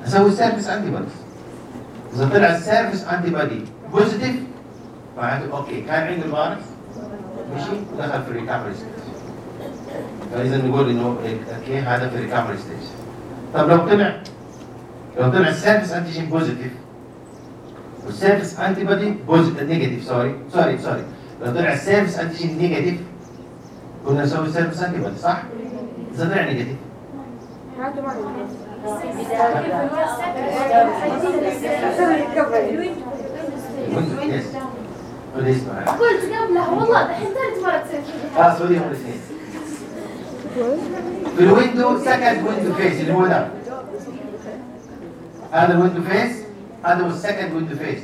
أسوي surface antibodies إذا طلع ال surface antibody positive معناته okay كان عنده الفيروس مشي ودخل في ال recovery فاذا نقول إنه okay هذا في ال recovery stage طب لو طلع لو طلع ال surface antigen positive وال surface antibody positive negative sorry sorry sorry لو طلع ال surface antigen negative كنا نسوي surface antibody صح؟ إذا طلع negative قلت قبلها والله دحين ثالث مرة تصير آه sorry هم الاثنين. في ال window second window phase اللي هو ده هذا ال window phase هذا هو ال second window phase.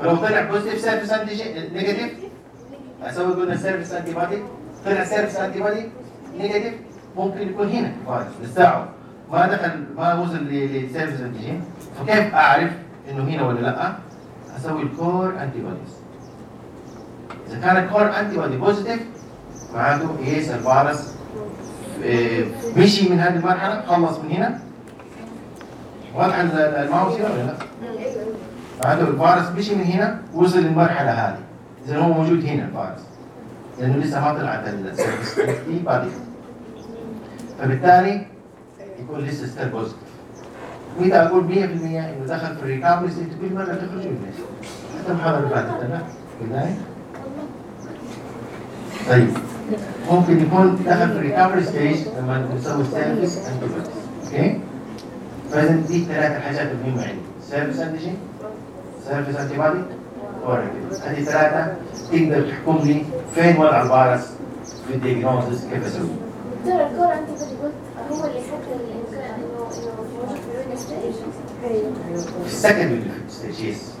فلو طلع positive surface anti negative أسوي قلنا surface antibody طلع surface antibody negative ممكن يكون هنا فايروس لساعه ما دخل ما وصل لل surface antigen فكيف أعرف إنه هنا ولا لأ؟ أسوي ال core antibodies إذا كان ال core antibody positive معناته يقيس الفيروس مشي من هذه المرحلة خلص من هنا. واضح ال- الماوس هنا ولا لا؟ معناته الفيروس مشي من هنا وصل للمرحلة هذه. اذا هو موجود هنا الفيروس. لأنه لسه ما طلعت ال surface body فبالتالي يكون لسه still positive متى أقول 100% إنه دخل في ال recovery state كل مرة تخرج من حتى المحاضرة اللي فاتت بالله. طيب. ممكن يكون دخل في ال recovery stage لما نسوي surface anti أوكي فاذا دي الثلاث الحاجات المهمه عندي surface antigen surface antibody هذه ثلاثة تقدر تحكم لي فين وضع الفيروس في ال diagnosis كيف أسوي ترى ال core انت قلت هو اللي حتى الامكان انه انه موجود في السكند ويندو ستيج يس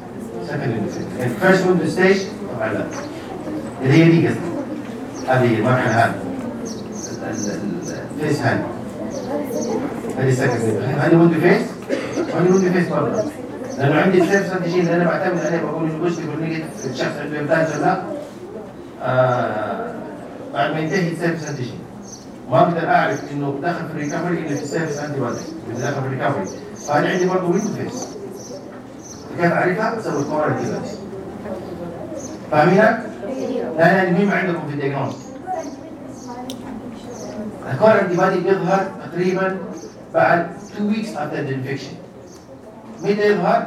سكند ويندو ستيج الفيرست ويندو ستيج طبعا لا اللي هي دي قصدي هذه المرحله هذه ال phase هذه هذه second هذه window phase وهذه window phase برضه لأنه عندي ال surface antigen اللي أنا بعتمد عليه بقول إنه positive ولا negative الشخص عنده hepatitis ولا لا. آه، بعد ما ينتهي ال surface antigen ما أقدر أعرف إنه دخل في ال recovery الا في ال surface anti اذا دخل في ال recovery فأنا عندي برضه window phase كيف أعرفها؟ أسوي core anti لا مهم عندكم في ال diagnose ال core antibody بيظهر تقريبا بعد 2 weeks the infection متى يظهر؟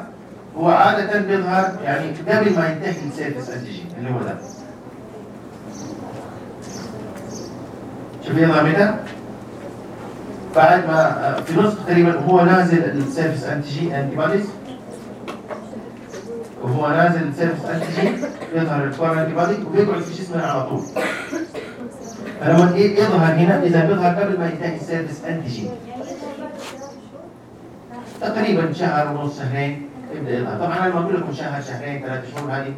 هو عادة بيظهر يعني قبل ما ينتهي ال surface antigen اللي هو ده شوف يظهر متى؟ بعد ما في نص تقريبا هو نازل ال surface antigen antibodies وهو نازل ال surface antigen يظهر ال core antibody وبيقعد في جسمنا على طول. فلما ي- يظهر هنا إذا بيظهر قبل ما ينتهي ال surface antigen تقريبا شهر ونص شهرين يبدأ يظهر. طبعا أنا ما أقول لكم شهر شهرين ثلاث شهور هذه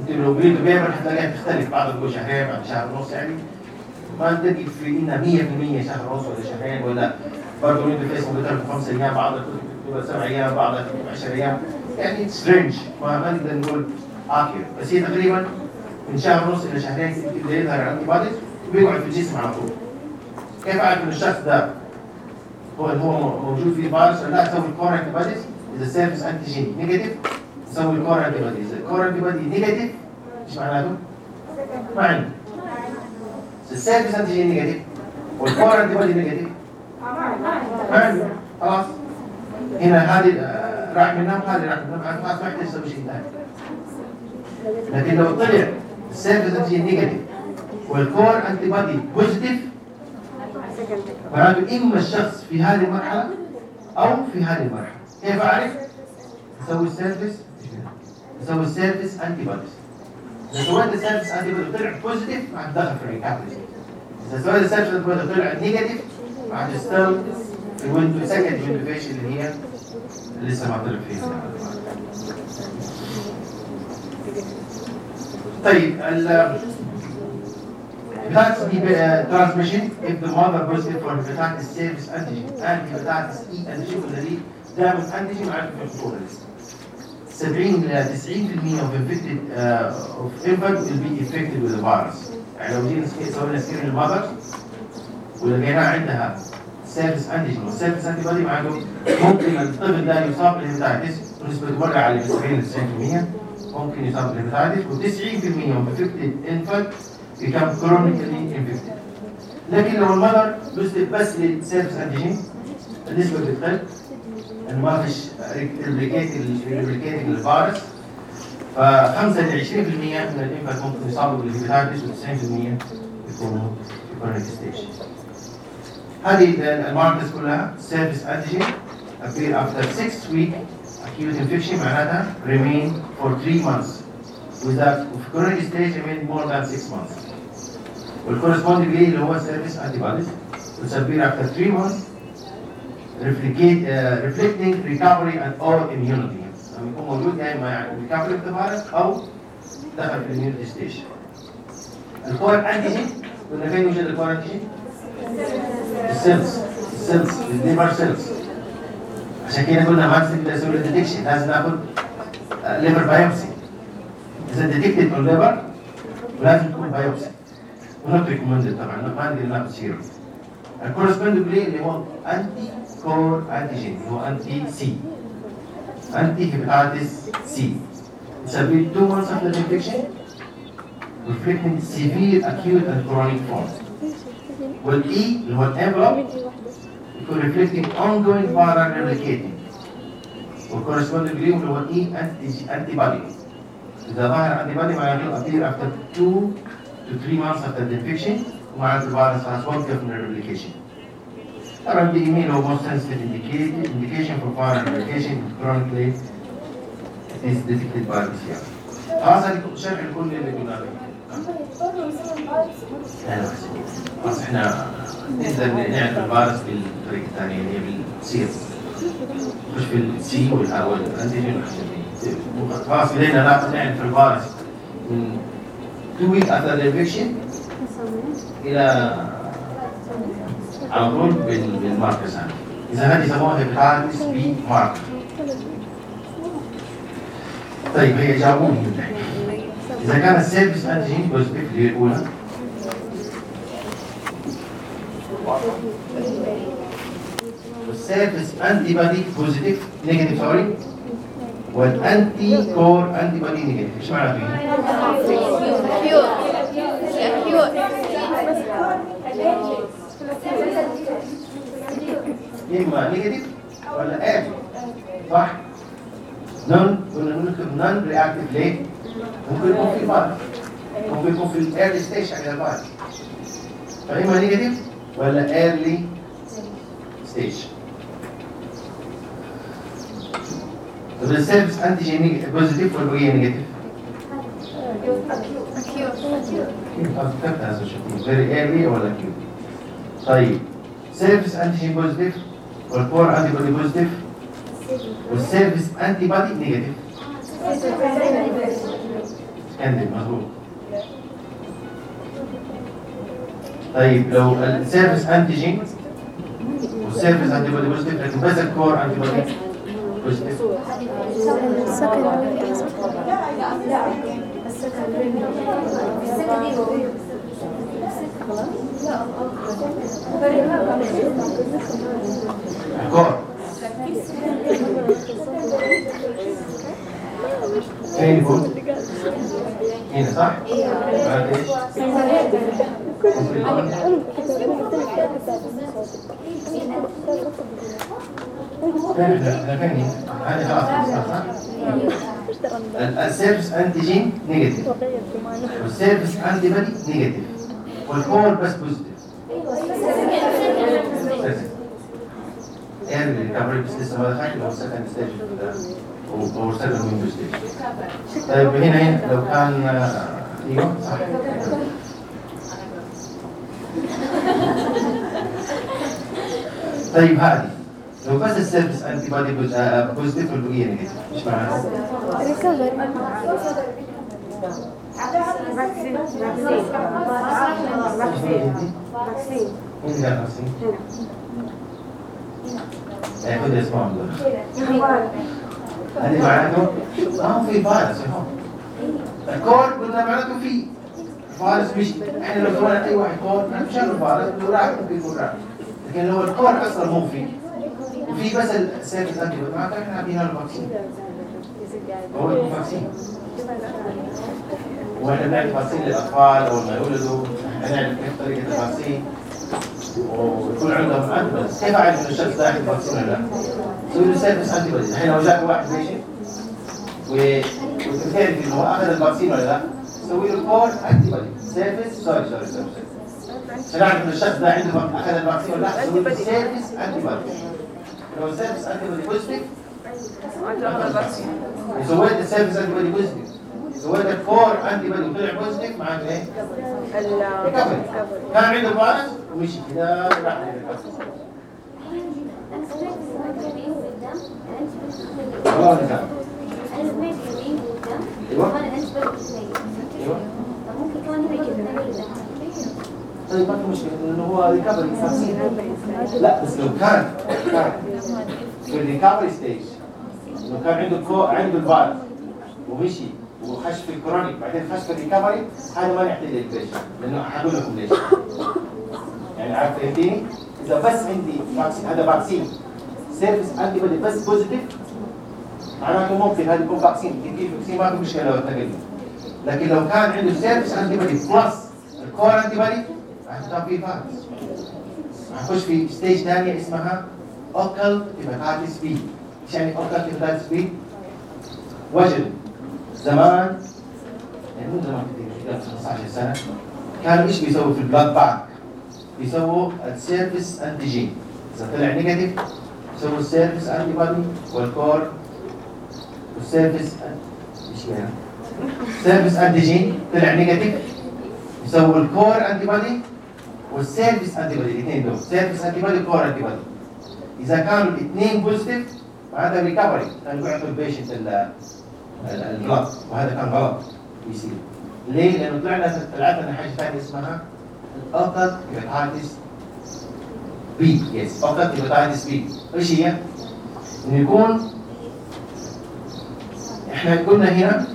أنتوا لو قريتوا paper حتلاقيها تختلف. بعض تقول شهرين بعد شهر ونص يعني ما تلقي في إنها 100% شهر ونص ولا شهرين ولا. برضه انت phase ممكن خمس أيام بعضها تبقى سبع أيام بعضها 10 أيام. يعني strange ما ما نقدر نقول أكيد بس هي تقريبا من شهر ونص إلى شهرين يبدا يظهر ال antibodies وبيقعد في الجسم على طول. كيف أعرف إن الشخص ده هو هو موجود فيه فيروس ولا لا أسوي ال core antibodies إذا ال surface antigen negative أسوي ال core antibodies ال core antibody negative إيش معناته؟ ما عندي. ال surface antigen negative وال core antibody negative ما عندي. خلاص. هنا هذه راح منها وهذه راح منها خلاص ما يحتاج أسوي شيء ثاني. لكن لو طلع ال surface antigen negative وال core antibody positive معناته إما الشخص في هذه المرحلة أو في هذه المرحلة. كيف أعرف؟ أسوي ال surface أسوي ال surface antibodies إذا سويت ال surface antibody طلع positive راح تدخل في ال recovery إذا سويت ال surface antibody طلع negative راح تستل في ال window second window phase اللي هي لسه ما طلع فيها طيب ال B uh, transmission if the mother positive for hepatitis surface antigen and hepatitis E antigen والذي دائما antigen عارف في الخطورة لسه 70 إلى 90% of infected uh, of infant will be infected with the virus يعني لو سكي- سوينا screen لل mother ولقيناها عندها surface antigen وال surface antibody معناته ممكن الطفل ده يصاب بال hepatitis ونسبة تورع على 70 90% ممكن يصاب بال hepatitis و90% of affected infant become chronically infected. لكن لو ال mother بس بس لل surface antigen النسبة بتقل انه ما فيش replicating للفيروس ف 5 ل 20% من ال infant ممكن يصابوا بال hepatitis و90% يكونوا في chronic stage هذه الماركرز كلها سيرفيس انتيجين appear after 6 week acute infection معناتها remain for 3 months without في chronic stage remain more than 6 months والcorresponding اللي هو سيرفيس antibodies which appear after 3 months replicate, uh, reflecting recovery and or immunity لما يكون موجود يا اما يعني of the virus أو دخل في immunity stage ال core antigen قلنا فين يوجد ال core antigen؟ ال cells ال cells ال liver cells عشان كده قلنا ما تقدر تسوي له detection لازم ناخد liver biopsy اذا detected on liver ولازم تكون biopsy و not recommended طبعا ما نقدر ناخد serum ال corresponding اللي هو anti core antigen هو anti-c anti hepatitis c 2 months after the infection reflecting severe acute and chronic forms والاي اللي هو الانفلوب يكون reflecting ongoing viral replicating والcorresponding اللي هو الاي anti antibody اذا ظهر antibody معناته appear after 2 to 3 months after the infection ومعناته الفيروس خلاص وقف من الريبليكيشن طبعا the email هو most sensitive indicated indication for viral replication chronically is detected by PCR خلاص هذه شرح كل اللي لا خلاص إحنا نقدر نعرف الفيروس بالطريقة الثانية اللي هي بال PCR. نخش في ال C وال R وال antigen خلاص بدينا. نعرف الفيروس من 2 weeks after the infection إلى على طول بال- بال markers إذا هذه يسموها hepatitis B marker طيب هي جاوبوني من الحين. اذا كان ال surface antigen positive الاولى وال surface antibody positive negative sorry وال anti core antibody negative إيش معنى فيه؟ اما negative ولا early صح؟ non كنا بنكتب non reactive ليه؟ ممكن يكون في فايروس ممكن يكون في ال early stage على الفايروس فاما negative ولا early stage طب ال surface antigen positive ولا بقيه negative؟ very early ولا acute طيب. surface antigen positive وال core antibody positive وال surface antibody negative سكندل مظبوط. طيب لو ال surface antigen وال surface antibody positive لكن بس ال core antibody positive. ال core. فين يكون؟ هنا صح؟ بعد إيش؟ فين هذه خلاص صح؟ ال surface antigen negative وال surface antibody negative وال core بس positive يعني ال recovery بس لسه ما دخلش هو second stage هو second window stage طيب هنا هنا لو كان آه، أيوه صح طيب هذه لو بس ال surface antibody positive والبقيه negative إيش معناها؟ مين قال نفسي؟ يعني خذ اسمعهم دول هذه معناته ما هو في فيروس هون. ال core قلنا معناته في فيروس مش إحنا لو سوينا أي واحد core مش الفيروس لو راح ممكن يكون راح لكن لو ال core أصلا مو في. وفي بس ال surface anti معناته إحنا عاملين له vaccine هو يكون vaccine. وإحنا بنعمل vaccine للأطفال اول ما يولدوا. نعرف كيف طريقة ال vaccine. ويكون عندهم antibodies كيف اعرف ان الشخص ده اخذ vaccine ولا لا؟ سوي له surface antibody الحين لو جاك واحد patient وتتخيل انه هو اخذ ال vaccine ولا لا؟ سوي له core antibody surface sorry sorry sorry عشان اعرف ان الشخص ده عنده أخذ ال vaccine ولا لا؟ سوي له surface antibody لو ال surface antibody positive سويت ال surface antibody positive سويت ال core antibody وطلع positive معناته إيه؟ recovery كان عنده فيروس ومشي كده راح أنا سمعت يومين قدام أيوه. أيوه كمان كده طيب ما في مشكله لأنه هو recovery لا بس لو كان كان. في ال recovery stage لو كان عنده كو عنده الفيروس ومشي وخش في ال chronic بعدين خش في ال recovery هذا ما يحتاج لل patient لأنه حقول لكم ليش يعني عارف فهمتني؟ إذا بس عندي هذا vaccine surface antibody بس positive معناته ممكن هذا يكون vaccine يجيب vaccine ما في مشكلة لو اتنقل لكن لو كان عنده surface antibody plus ال core antibody هتكون في فايروس هنخش في stage ثانية اسمها occult hepatitis B إيش يعني occult hepatitis B؟ وجدوا زمان يعني مو زمان كثير قبل 15 سنة كانوا إيش بيسووا في ال blood bank؟ بيسووا ال surface antigen إذا طلع negative يسووا ال surface antibody وال core وال surface إيش يعني؟ surface antigen طلع negative يسووا ال core antibody وال surface antibody الاثنين دول surface antibody core antibody إذا كانوا الاثنين positive معناتها recovery كانوا يعطوا ال patient وهذا كان غلط يصير ليه؟ لأنه طلعنا طلعت لنا حاجة ثانية اسمها ال occult hepatitis B yes occult hepatitis B إيش هي؟ انه يكون إحنا قلنا هنا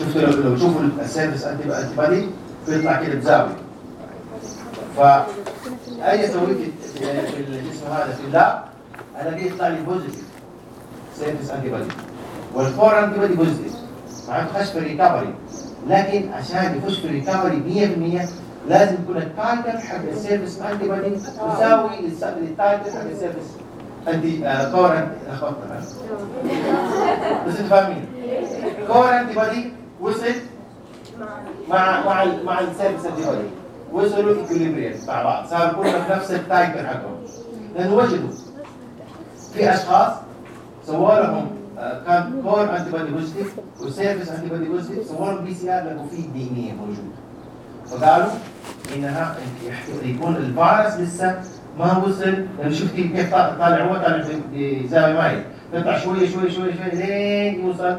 شفتوا لو لو تشوفوا ال surface anti antibody بيطلع كده بزاويه ف أجي اسويه في في الجسم هذا في ال lab الاقيه يطلع لي positive surface antibody وال core antibody positive معناته خش في ال recovery لكن عشان يخش في ال recovery 100% لازم يكون ال titer حق ال surface antibody يساوي ال titer حق ال surface anti آه، core anti لخبطت بس أنتوا فاهمين. antibody وصل مع مع مع ال surface antibody وصلوا equilibrium مع بعض. صاروا كلهم نفس ال titer حقهم. لأنه وجدوا في أشخاص سووا لهم آه، كان core antibody positive و surface antibody positive لهم PCR لقوا فيه DNA موجود. فقالوا يحت- يكون الفيروس لسه ما وصل. لأن شفتي كيف طا- طالع هو طالع بزاويه معي تطلع شوية شوية شوية شوية لين يوصل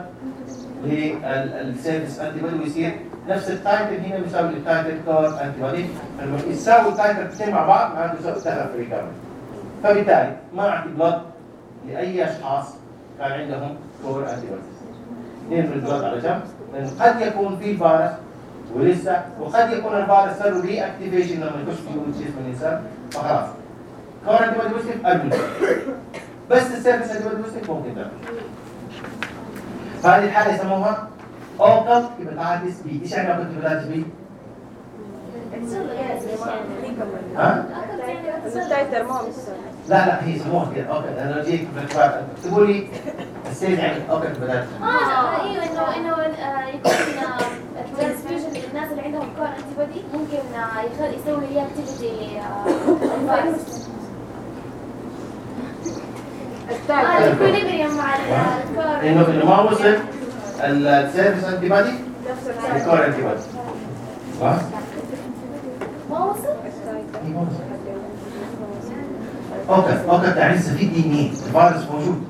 لل surface antibody ويصير نفس ال titer هنا بيساوي ال titer core antibody لما يساوي ال titer مع بعض معناته يساوي دخل في فبالتالي ما اعطي blood لأي أشخاص كان عندهم core اثنين من ال blood على جنب. لأنه قد يكون في فيروس ولسه وقد يكون الفيروس صار له ري اكتيفيشن لما يخش في جسم الإنسان. فخلاص. كور انتي بودي مسلم ارمي بس السيرفيس انتي بودي مسلم ممكن تعمل فهذه الحالة يسموها أوكل هيباتايتس بي. إيش يعني أوكل هيباتايتس بي؟ ها؟ لا لا هي يسموها كده. اوكل أنا في الكتاب اكتبوا لي السيد يعني occult hepatitis آه أيوه إنه إنه آه، يكون ال transfusion للناس اللي عندهم core antibody ممكن آه، يخل- يسوي reactivity الفيروس آه ال equilibrium مع ال core انه انه ما وصل. ال surface antibody ال core antibody؟ ما وصل؟ ما وصل. okay okay يعني في DNA الفيروس موجود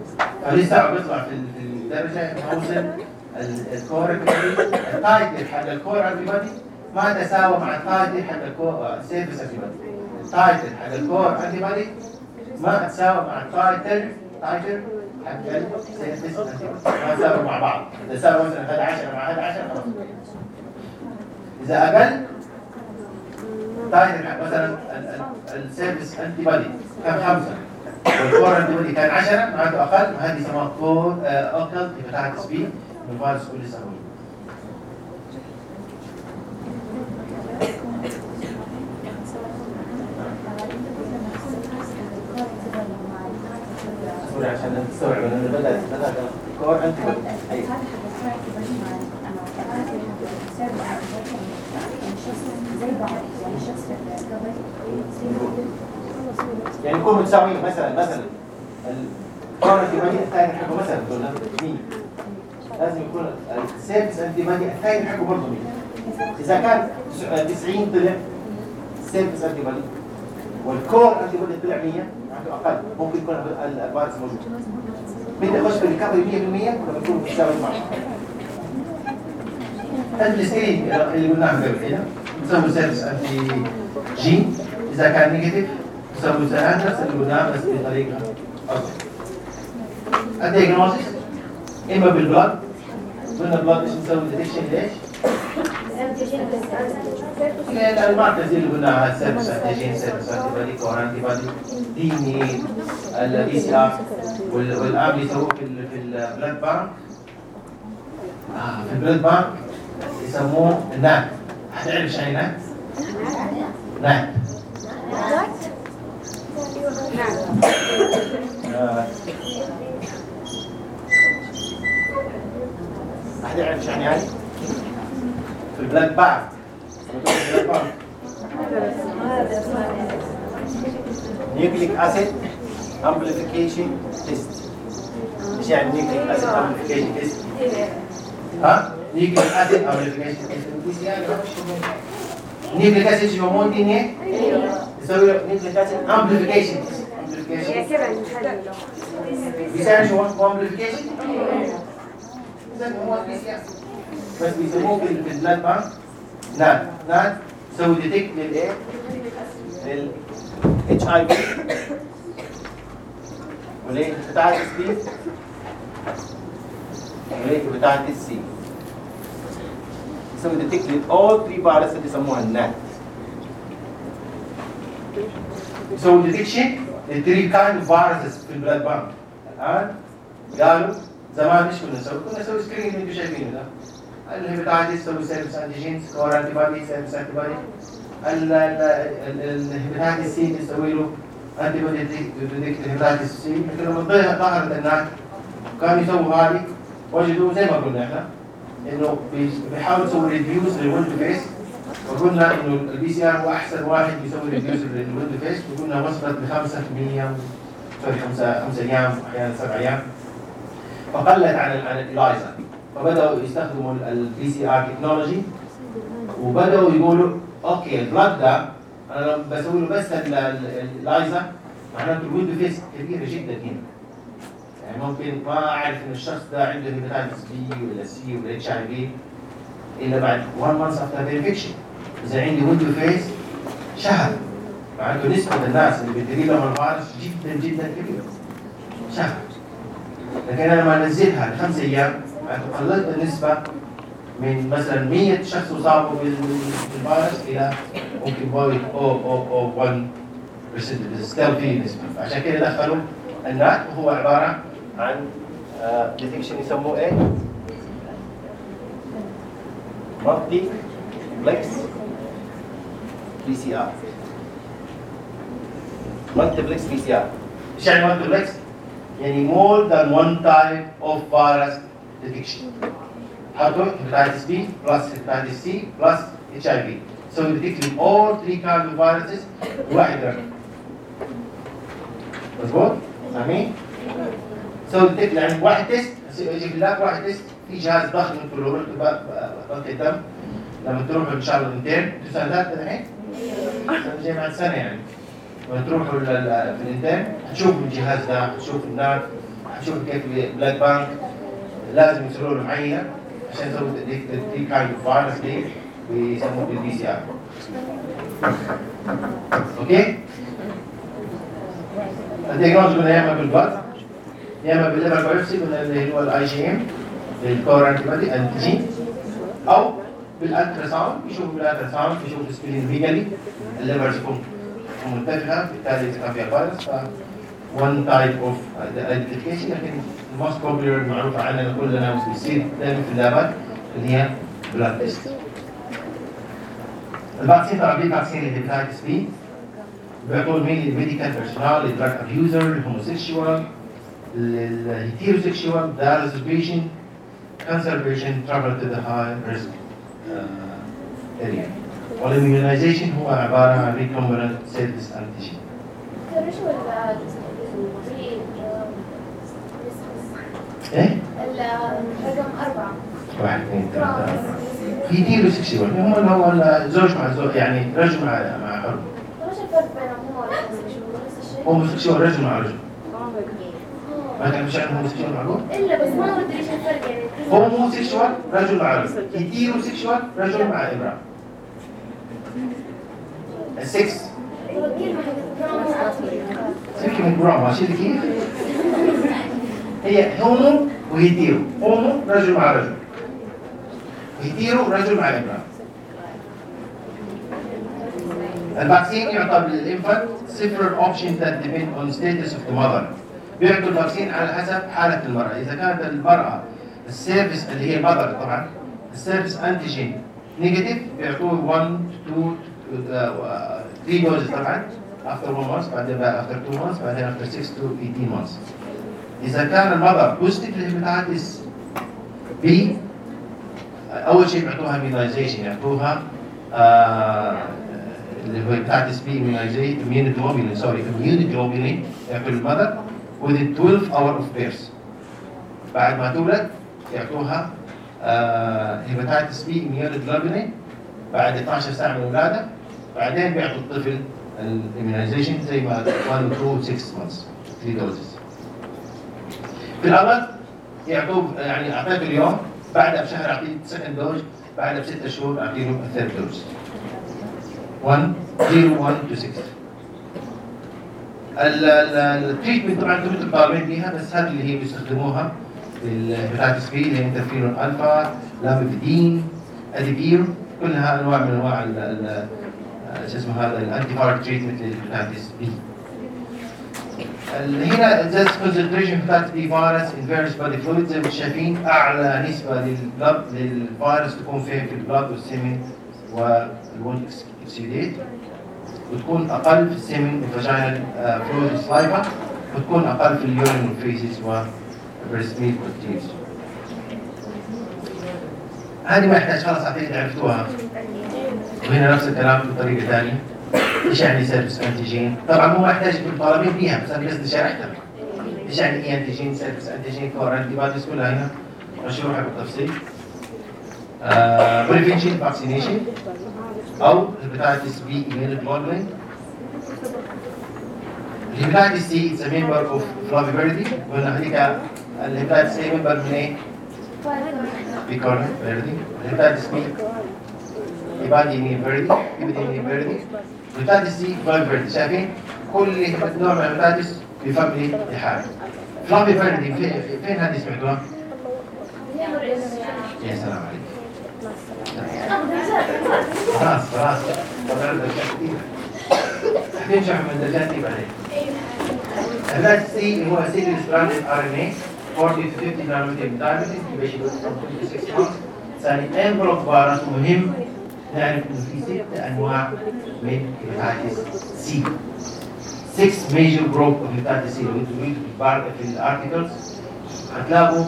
فلسه بيطلع في الدرجة؟ ال- ال core ال titer حق ال core antibody ما تساوى مع ال titer حق ال core ال surface antibody ال titer حق ال core antibody ما تساوى مع ال titer titer حق ال surface antibody ما تساوي مع بعض. اذا ساوي مثلا هذا 10 مع هذا 10 خلاص. إذا أقل حق مثلا ال- ال- ال surface antibody كان خمسه وال core antibody كان 10 معناته أقل هذه يسموها core occult hepatitis B الفيروس كل. sorry عشان تستوعب ان بدات بدات ال core antibody أيوة. يعني يكونوا متساويين مثلا مثلا antibody الثاني حقه مثلا له 100 لازم يكون ال surface antibody الثاني حقه برضه 100 إذا كان 90 طلع ال surface antibody وال core antibody طلع 100 معناته أقل. ممكن يكون ال- الفيروس موجود. متى يخش في ال recovery 100% لما يكون متساوي مع بعض ال screen اللي قلناه قبل كده؟ تسوي surface antigen اذا كان negative تسوي نفس اللي قلناه بس بطريقه افضل ال diagnosis اما بال blood قلنا ال blood إيش نسوي detection ليش؟ الماركرز اللي قلناها ال surface antigen surface antibody core antibody DNA ال PCR وال lab يسووه في في ال blood bank آه في ال blood bank يسموه NAT يعني NAT؟ NAT آه. أحد يعرف يعني هاي؟ في ال blood bank nucleic acid amplification test إيش يعني nucleic acid amplification test؟ ها؟ test nucleic acid شو هو DNA؟ يسوي amplification test amplification بيساعد شو amplification؟ هو بس بيسموه في ال blood bank NAT NAT تسوي detect للايه؟ لل HIV ولل hepatitis B ولل hepatitis C يسوي detect للاول 3 فيروس اللي يسموها ال NAT يسوي detection لل three kind viruses في ال blood bank الان قالوا زمان إيش كنا نسوي؟ كنا نسوي screen أنتم شايفينه ده ال hepatitis تسوي surface antigens core antibody surface antibody ال hepatitis C تسوي له antibody ال hepatitis C لكن لما ظهرت الناس كانوا يسووا هذه وجدوا زي ما قلنا إحنا إنه بي- بيحاولوا يسووا reduce لل window phase. وقلنا إنه ال PCR هو أحسن واحد بيسوي reduce لل window phase. وقلنا وصلت ل 5% sorry 5 5 أيام أحيانا 7 أيام. فقلت عن عن ال ELISA فبدأوا يستخدموا ال PCR technology وبدأوا يقولوا okay ال blood ده أنا بسوي له بس ال- ال- ال ELISA معناته ال window phase كبيرة جدا هنا. يعني ممكن ما اعرف ان الشخص ده عنده hepatitis B ولا C ولا HIV إلا بعد 1 month after verification إذا عندي window phase شهر. معناته نسبة الناس اللي بتجي لهم الفيروس جدا جدا كبيرة. شهر. لكن أنا لما انزلها لخمس أيام معناته قللت النسبة من مثلا 100 شخص اصابوا بال- بالفيروس إلى ممكن أو أو أو 1 ستيل في نسبة. عشان كده دخلوا النات وهو عبارة عن ديتكشن يسموه ايه؟ مالتي بلكس بي سي ار مالتيبلكس بي سي ار ايش يعني مالتيبلكس؟ يعني more than one type of virus detection حطوا hepatitis B plus hepatitis C plus HIV so we detect all three kinds of viruses واحد رقم مظبوط؟ فاهمين؟ so detect يعني واحد test يجي في ال lab واحد test. في جهاز ضخم بقى- ضغط الدم. لما تروحوا إن شاء الله ال intern أنتوا سنتات الحين؟ السنة الجايه بعد سنة يعني. لما تروحوا في ال intern هتشوفوا الجهاز ده هتشوفوا ال NAT هتشوفوا كيف blood bank لازم يسووا له معينة عشان يسووا the kind of virus دي ويسموه بال PCR okay؟ ال diagnose اما بال blood. يا اما biopsy قلنا اللي هو ال IgM لل core anti antigen أو بال ultrasound يشوفوا بال ultrasound يشوفوا ال splenomegaly ال liver تكون منتفخه بالتالي اذا كان فيها فيروس ف one type of identification لكن ال most popular المعروفه عننا كلنا بتصير دائما في اللابات اللي هي blood test ال vaccine طبعا في vaccine لل hepatitis B بيعطوا مين الميديكال بيرسونال للدراج ابيوزر الهوموسيكشوال الهيتيروسيكشوال dialysis patient cancer patient travel to the high risk uh, area وال immunization هو عبارة عن recombinant surface antigen إيه؟ الرقم أربعة واحد اثنين ثلاثة heterosexual هم اللي هو الزوج مع الزوج يعني رجل مع مع حرمة إيش الفرق بينهم هو؟ homosexual رجل مع رجل. ما تعرفش عن homosexual معقول؟ إلا بس ما إيش الفرق يعني؟ homosexual رجل مع رجل heterosexual رجل مع امرأة السكس. سيبك من جرام ماشي كيف؟ هي homo و hetero homo رجل مع رجل. hetero رجل مع امرأة ال vaccine يعطى لل infant several options that depend on status of the mother. بيعطوا ال vaccine على حسب حالة المرأة. إذا كانت المرأة ال surface اللي هي ال mother طبعا ال surface antigen negative بيعطوه 1 2 3 doses طبعا after 1 month بعدين بقى after 2 months بعدين after 6 to 18 months. إذا كان ال mother positive لل hepatitis B أول شيء بيعطوها immunization يعطوها آه، اللي هو hepatitis B immunization immunoglobulin sorry immunoglobulin يعطوا ال mother within 12 hour of birth بعد ما تولد يعطوها hepatitis B immunoglobulin بعد 12 ساعة من الولادة بعدين بيعطوا الطفل ال immunization زي ما 1 2 6 months 3 doses في الأغلب يعطوه يعني أعطيته اليوم. بعدها بشهر أعطيه second dose بعدها بست شهور أعطيه له ال third dose 1 0 1 to 6 ال treatment طبعا أنتم مطالبين بيها بس هذه اللي هي بيستخدموها ال hepatitis B اللي هي interferon alpha lamivudine adefovir كلها أنواع من أنواع شو اسمه هذا ال antiviral treatment لل hepatitis B هنا just concentration hepatitis B virus in various body fluid زي ما شايفين أعلى نسبة لل blood للفيروس تكون فين في ال blood وال semen وال wound exudate وتكون أقل في ال semen وال vaginal fluid saliva وتكون أقل في اليورين والفيسيس والبريست ميلك والتيز هذه ما يحتاج خلاص اعتقد عرفتوها. وهنا نفس الكلام بطريقة ثانية. إيش يعني surface antigen؟ طبعا مو محتاج تكون مطالبين فيها بس أنا بس شرحتها إيش يعني e antigen surface antigen core antibodies كلها هنا. بشرحها بالتفصيل. prevention vaccination أو hepatitis B immunoglobulin ال hepatitis C it's member of Flaviviridae قلنا هذيك ال hepatitis C member من إيه؟ Picornaviridae ال hepatitis B مين viridae مين viridae ال hepatitis C Flaviviridae شايفين؟ كل نوع من ال hepatitis ب family لحاله Flaviviridae في- فين هذه سمعتوها؟ يا سلام عليك خلاص خلاص. طبعا هنرجع من الدرجات دي بعدين. C هو single stranded RNA 40 to 50 nanometer diameter incubation from 2 to 6 months ثاني envelope virus مهم. نعرف إنه في ست أنواع من hepatitis C 6 major group of hepatitis C. لو أنتوا في ال articles هتلاقوا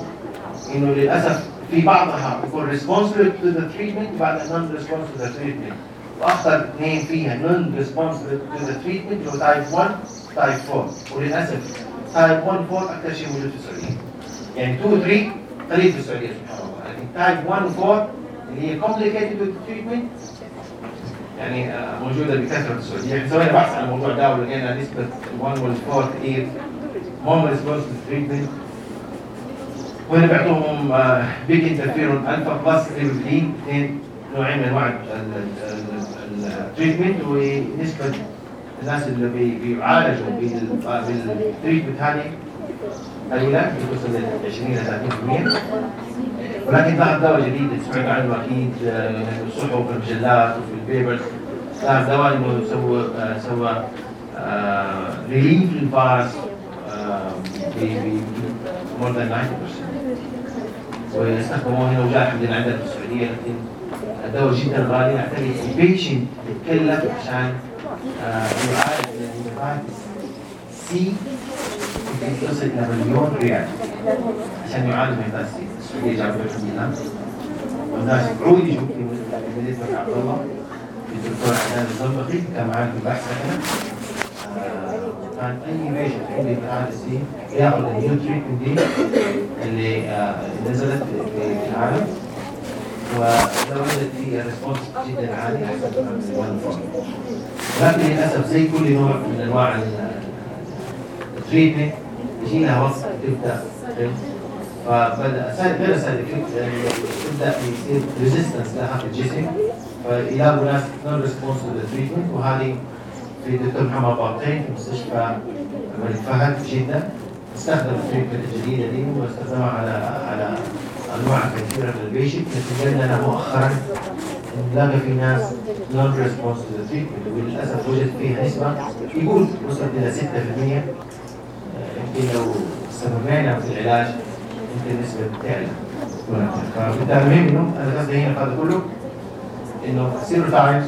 إنه للأسف في بعضها بيكون responsible to the treatment وبعضها non responsible to the treatment. واخطر اثنين فيها responsible to the treatment اللي هو type 1 type 4 وللأسف type 1 4 أكثر شيء موجود في السعودية. يعني 2 و 3 قليل في السعودية سبحان الله. لكن type 1 و 4 اللي هي complicated with treatment يعني آه، موجودة بكثرة في السعودية. إحنا سوينا بحث عن الموضوع ده ولقينا نسبة 1 وال 4 كثير مهم response لل treatment وهنا بيعطوهم peg interferon alpha plus ribavirin اثنين نوعين من أنواع ال treatment ونسبة الناس اللي بي- بيعالجوا بال- بال treatment هذه قليلة بتوصل ل 20 ل 30% ولكن ظهر دواء جديد سمعت عنه أكيد آه، في الصحف وفي المجلات وفي ال papers. ظهر دواء إنه سوى آه، سوى relief للفيروس ب more than 90% واستخدموه هنا وجاء الحمد لله عندنا في السعودية. لكن الدواء جدا غالي. اعتقد ال patient يتكلف عشان آه، يعالج ال hepatitis C تصل إلى مليون ريال عشان يعالج ال hepatitis C السعودية جابوا الحمد لله والناس يجوا في بالنسبة لعبد الله. الدكتور عدنان الزنبقي كان معنا في البحث آه، كان أي patient عندي في C يأخذ ال new treatment دي. اللي آه، نزلت في العالم. وجدت فيها response جدا عالي لكن للأسف زي كل نوع من أنواع ال- ال treatment يجي لها وقت تبدأ. فبدا side غير side effect تبدأ يصير resistance لها في الجسم. فيلاقوا ناس non response لل treatment وهذه في الدكتور محمد باطين في مستشفى الملك فهد في جده استخدم ال treatment الجديدة دي واستخدمها على على أنواع كثيرة من ال patient لكن لنا مؤخرا نلاقي في ناس non response لل treatment وللأسف وجد فيها نسبة يقول وصلت إلى 6% آه، يمكن لو استمرينا في العلاج يمكن النسبة تعلى هناك. فبالتالي إنه أنا قصدي هنا هذا كله إنه genotypes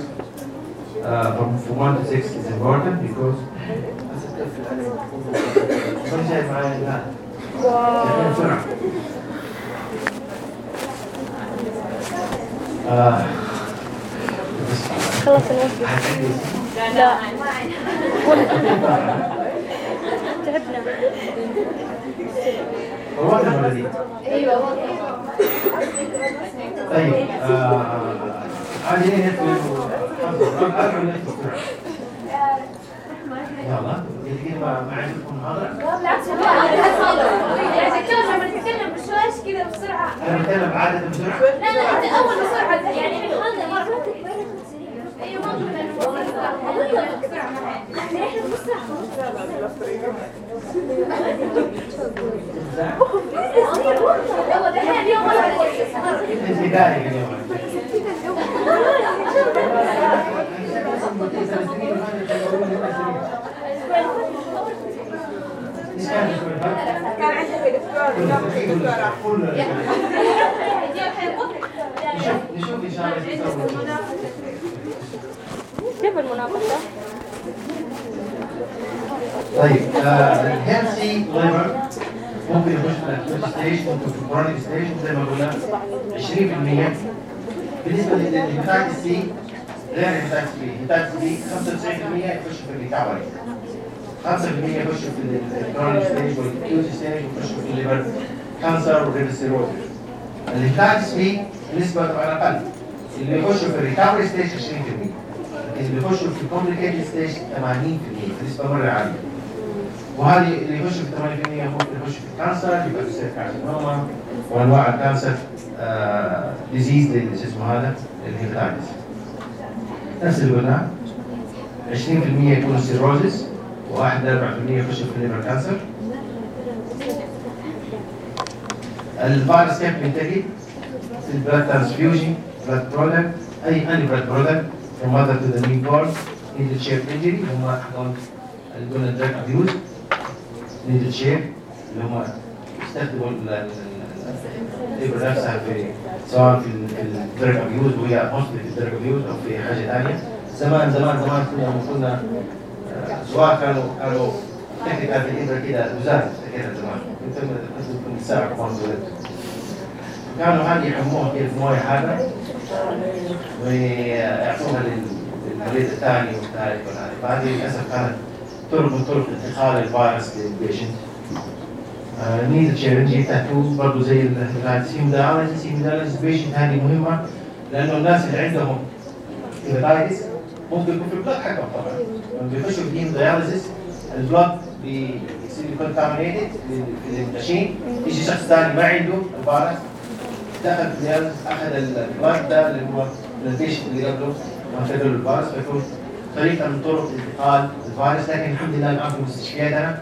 uh, from 1 to 6 is important because شايف معايا شايفين بسرعة آه. بس خلص الوقت لا تعبنا ولا دي؟ أيوه طيب آه، عادي ليه ندخل أرجع ندخل بسرعة يلا. يمكن ما ما عندكم محاضرة بالعكس يا دكتور لما نتكلم بشويش كذا بسرعة أنا بتكلم عادة بسرعة لا لا انت اول بسرعة يعني أيوه ما قلنا انه بسرعة إحنا إحنا البداية اليوم كان عندك دكتور دكتورة نشوف نشوف ان شاء الله إيش يسوي. طيب ال healthy liver ممكن يخش في stage ممكن في زي ما قلنا 20% بالنسبة لل hepatitis C غير ال hepatitis B ال hepatitis B 95% يخش في ال recovery. 5% يخش في ال chronic stage وال acute stage ويخش في ال liver cancer وغير ال cirrhosis ال hepatitis B نسبه طبعا أقل اللي يخشوا في ال recovery stage 20% اللي يخشوا في ال complicated stage 80% نسبه مره عاليه وهذه اللي يخش في 8% ممكن يخش في ال cancer يبقى في cellular carcinoma وانواع ال cancer disease اللي شو اسمه هذا ال hepatitis نفس اللي قلناه 20% يكون cirrhosis و1 4% يخش في ال liver cancer الفيروس كيف بينتقل؟ في ال blood transfusion blood product أي any blood product from mother to the newborn needle sharp injury هم حقهم اللي قلنا drug abuse needle share اللي هم يستخدموا ال- ال- ال- الابره نفسها في سواء في ال- في ال drug abuse وهي mostly في ال drug abuse أو في حاجة ثانية زمان زمان زمان كنا كنا سواء كانوا كانوا technical في الإبرة كده وزان كده زمان. كنت ساعة كمان كانوا هذه يحموها كده في مويه حاره ويعطوها لل- للمريض الثاني والثالث والثالث فهذه للأسف كانت طرق من طرق انتقال الفيروس لل patient. needle sharing tattoo برضه زي ال hemodialysis hemodialysis patient هذه مهمة. لأنه الناس اللي عندهم hepatitis ممكن يكون في ال blood حقهم طبعا لما بيخشوا في hemodialysis ال blood بيصير contaminated في ال machine يجي شخص ثاني ما عنده الفيروس دخل في اخذ ال blood ده اللي هو من ال patient اللي قبله وانتقل له الفيروس فيكون طريقه من طرق انتقال الفيروس لكن الحمد لله الان في مستشفياتنا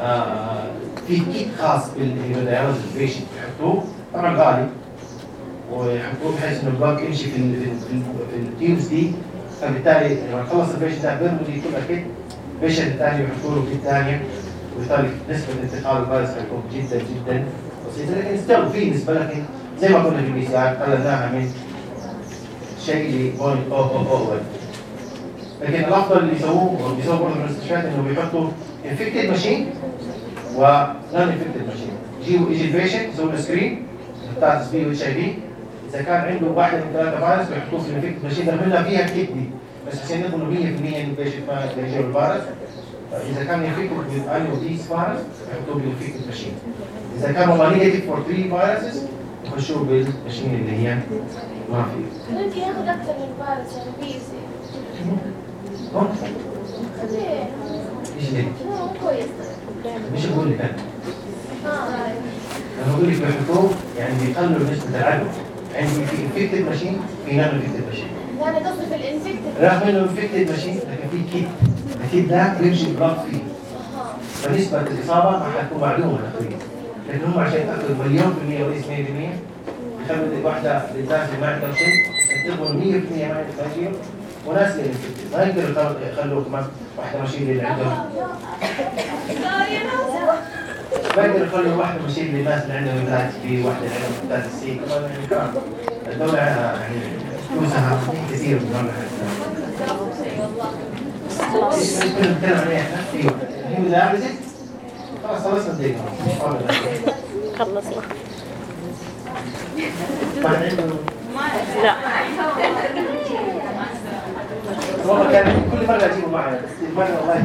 آه، في kit خاص بال hemodialysis patient يحطوه طبعا غالي ويحطوه بحيث انه ال blood يمشي في ال في ال في, ال في ال tubes دي فبالتالي لما يخلص ال patient ده دي كلها kit ال patient الثاني يحطوا له kit ثانية وبالتالي نسبة انتقال الفيروس حيكون جدا جدا بسيطة لكن still في نسبة لكن زي ما قلنا في ال PCR قللناها من شيء ل 0.001 لكن الأفضل اللي يسووه بيسووه برضه في المستشفيات إنه بيحطوا infected machine و non infected machine يجيبوا يجي ال patient يسووا له screen بتاع اس بي واتش آي في إذا كان عنده واحدة من ثلاثة فيروس بيحطوه في ال infected machine. رغم انها فيها ال kit دي بس عشان يضمنوا 100% ان ال patient ما يجيله الفيروس إذا كان infected with any of these virus يحطوه بال infected machine. إذا كانوا negative for 3 viruses يخشوا بال machine اللي هي ما في ممكن ياخذ أكثر من فيروس يعني B C ممكن. ليه؟ إيش ليه؟ كويس. مش بقول لك آه. أنا بقول لك بيحطوه يعني بيقللوا نسبة العدوى. عندي في infected machine في non infected machine يعني في ال infected رغم انه infected machine لكن في kit ال kit ده بيمشي blood فيه فنسبه الاصابه ما حتكون معلومه تقريبا لكن هم عشان يتاكدوا مليون في المية وليس 100% يخلوا واحدة للناس اللي ما عندهم شيء يعتبروا 100% ما عندهم شيء وناس اللي infected ما يقدروا يخلوا- كمان واحدة ماشين اللي عندهم ما يقدر يخلوا واحدة مشير للناس اللي عندهم هيباتايتس بي واحدة اللي طبعا يعني كان الدولة يعني فلوسها كثير من الدولة إيش نتكلم عليه إحنا؟ أيوه الهيموداياليسيس خلاص خلصنا الدقيقة خلصنا واحد عنده لا. والله كان كل مرة اجيبه معنا بس المرة والله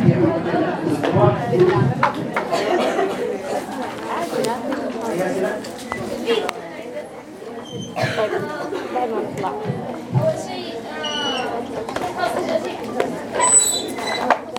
هي هي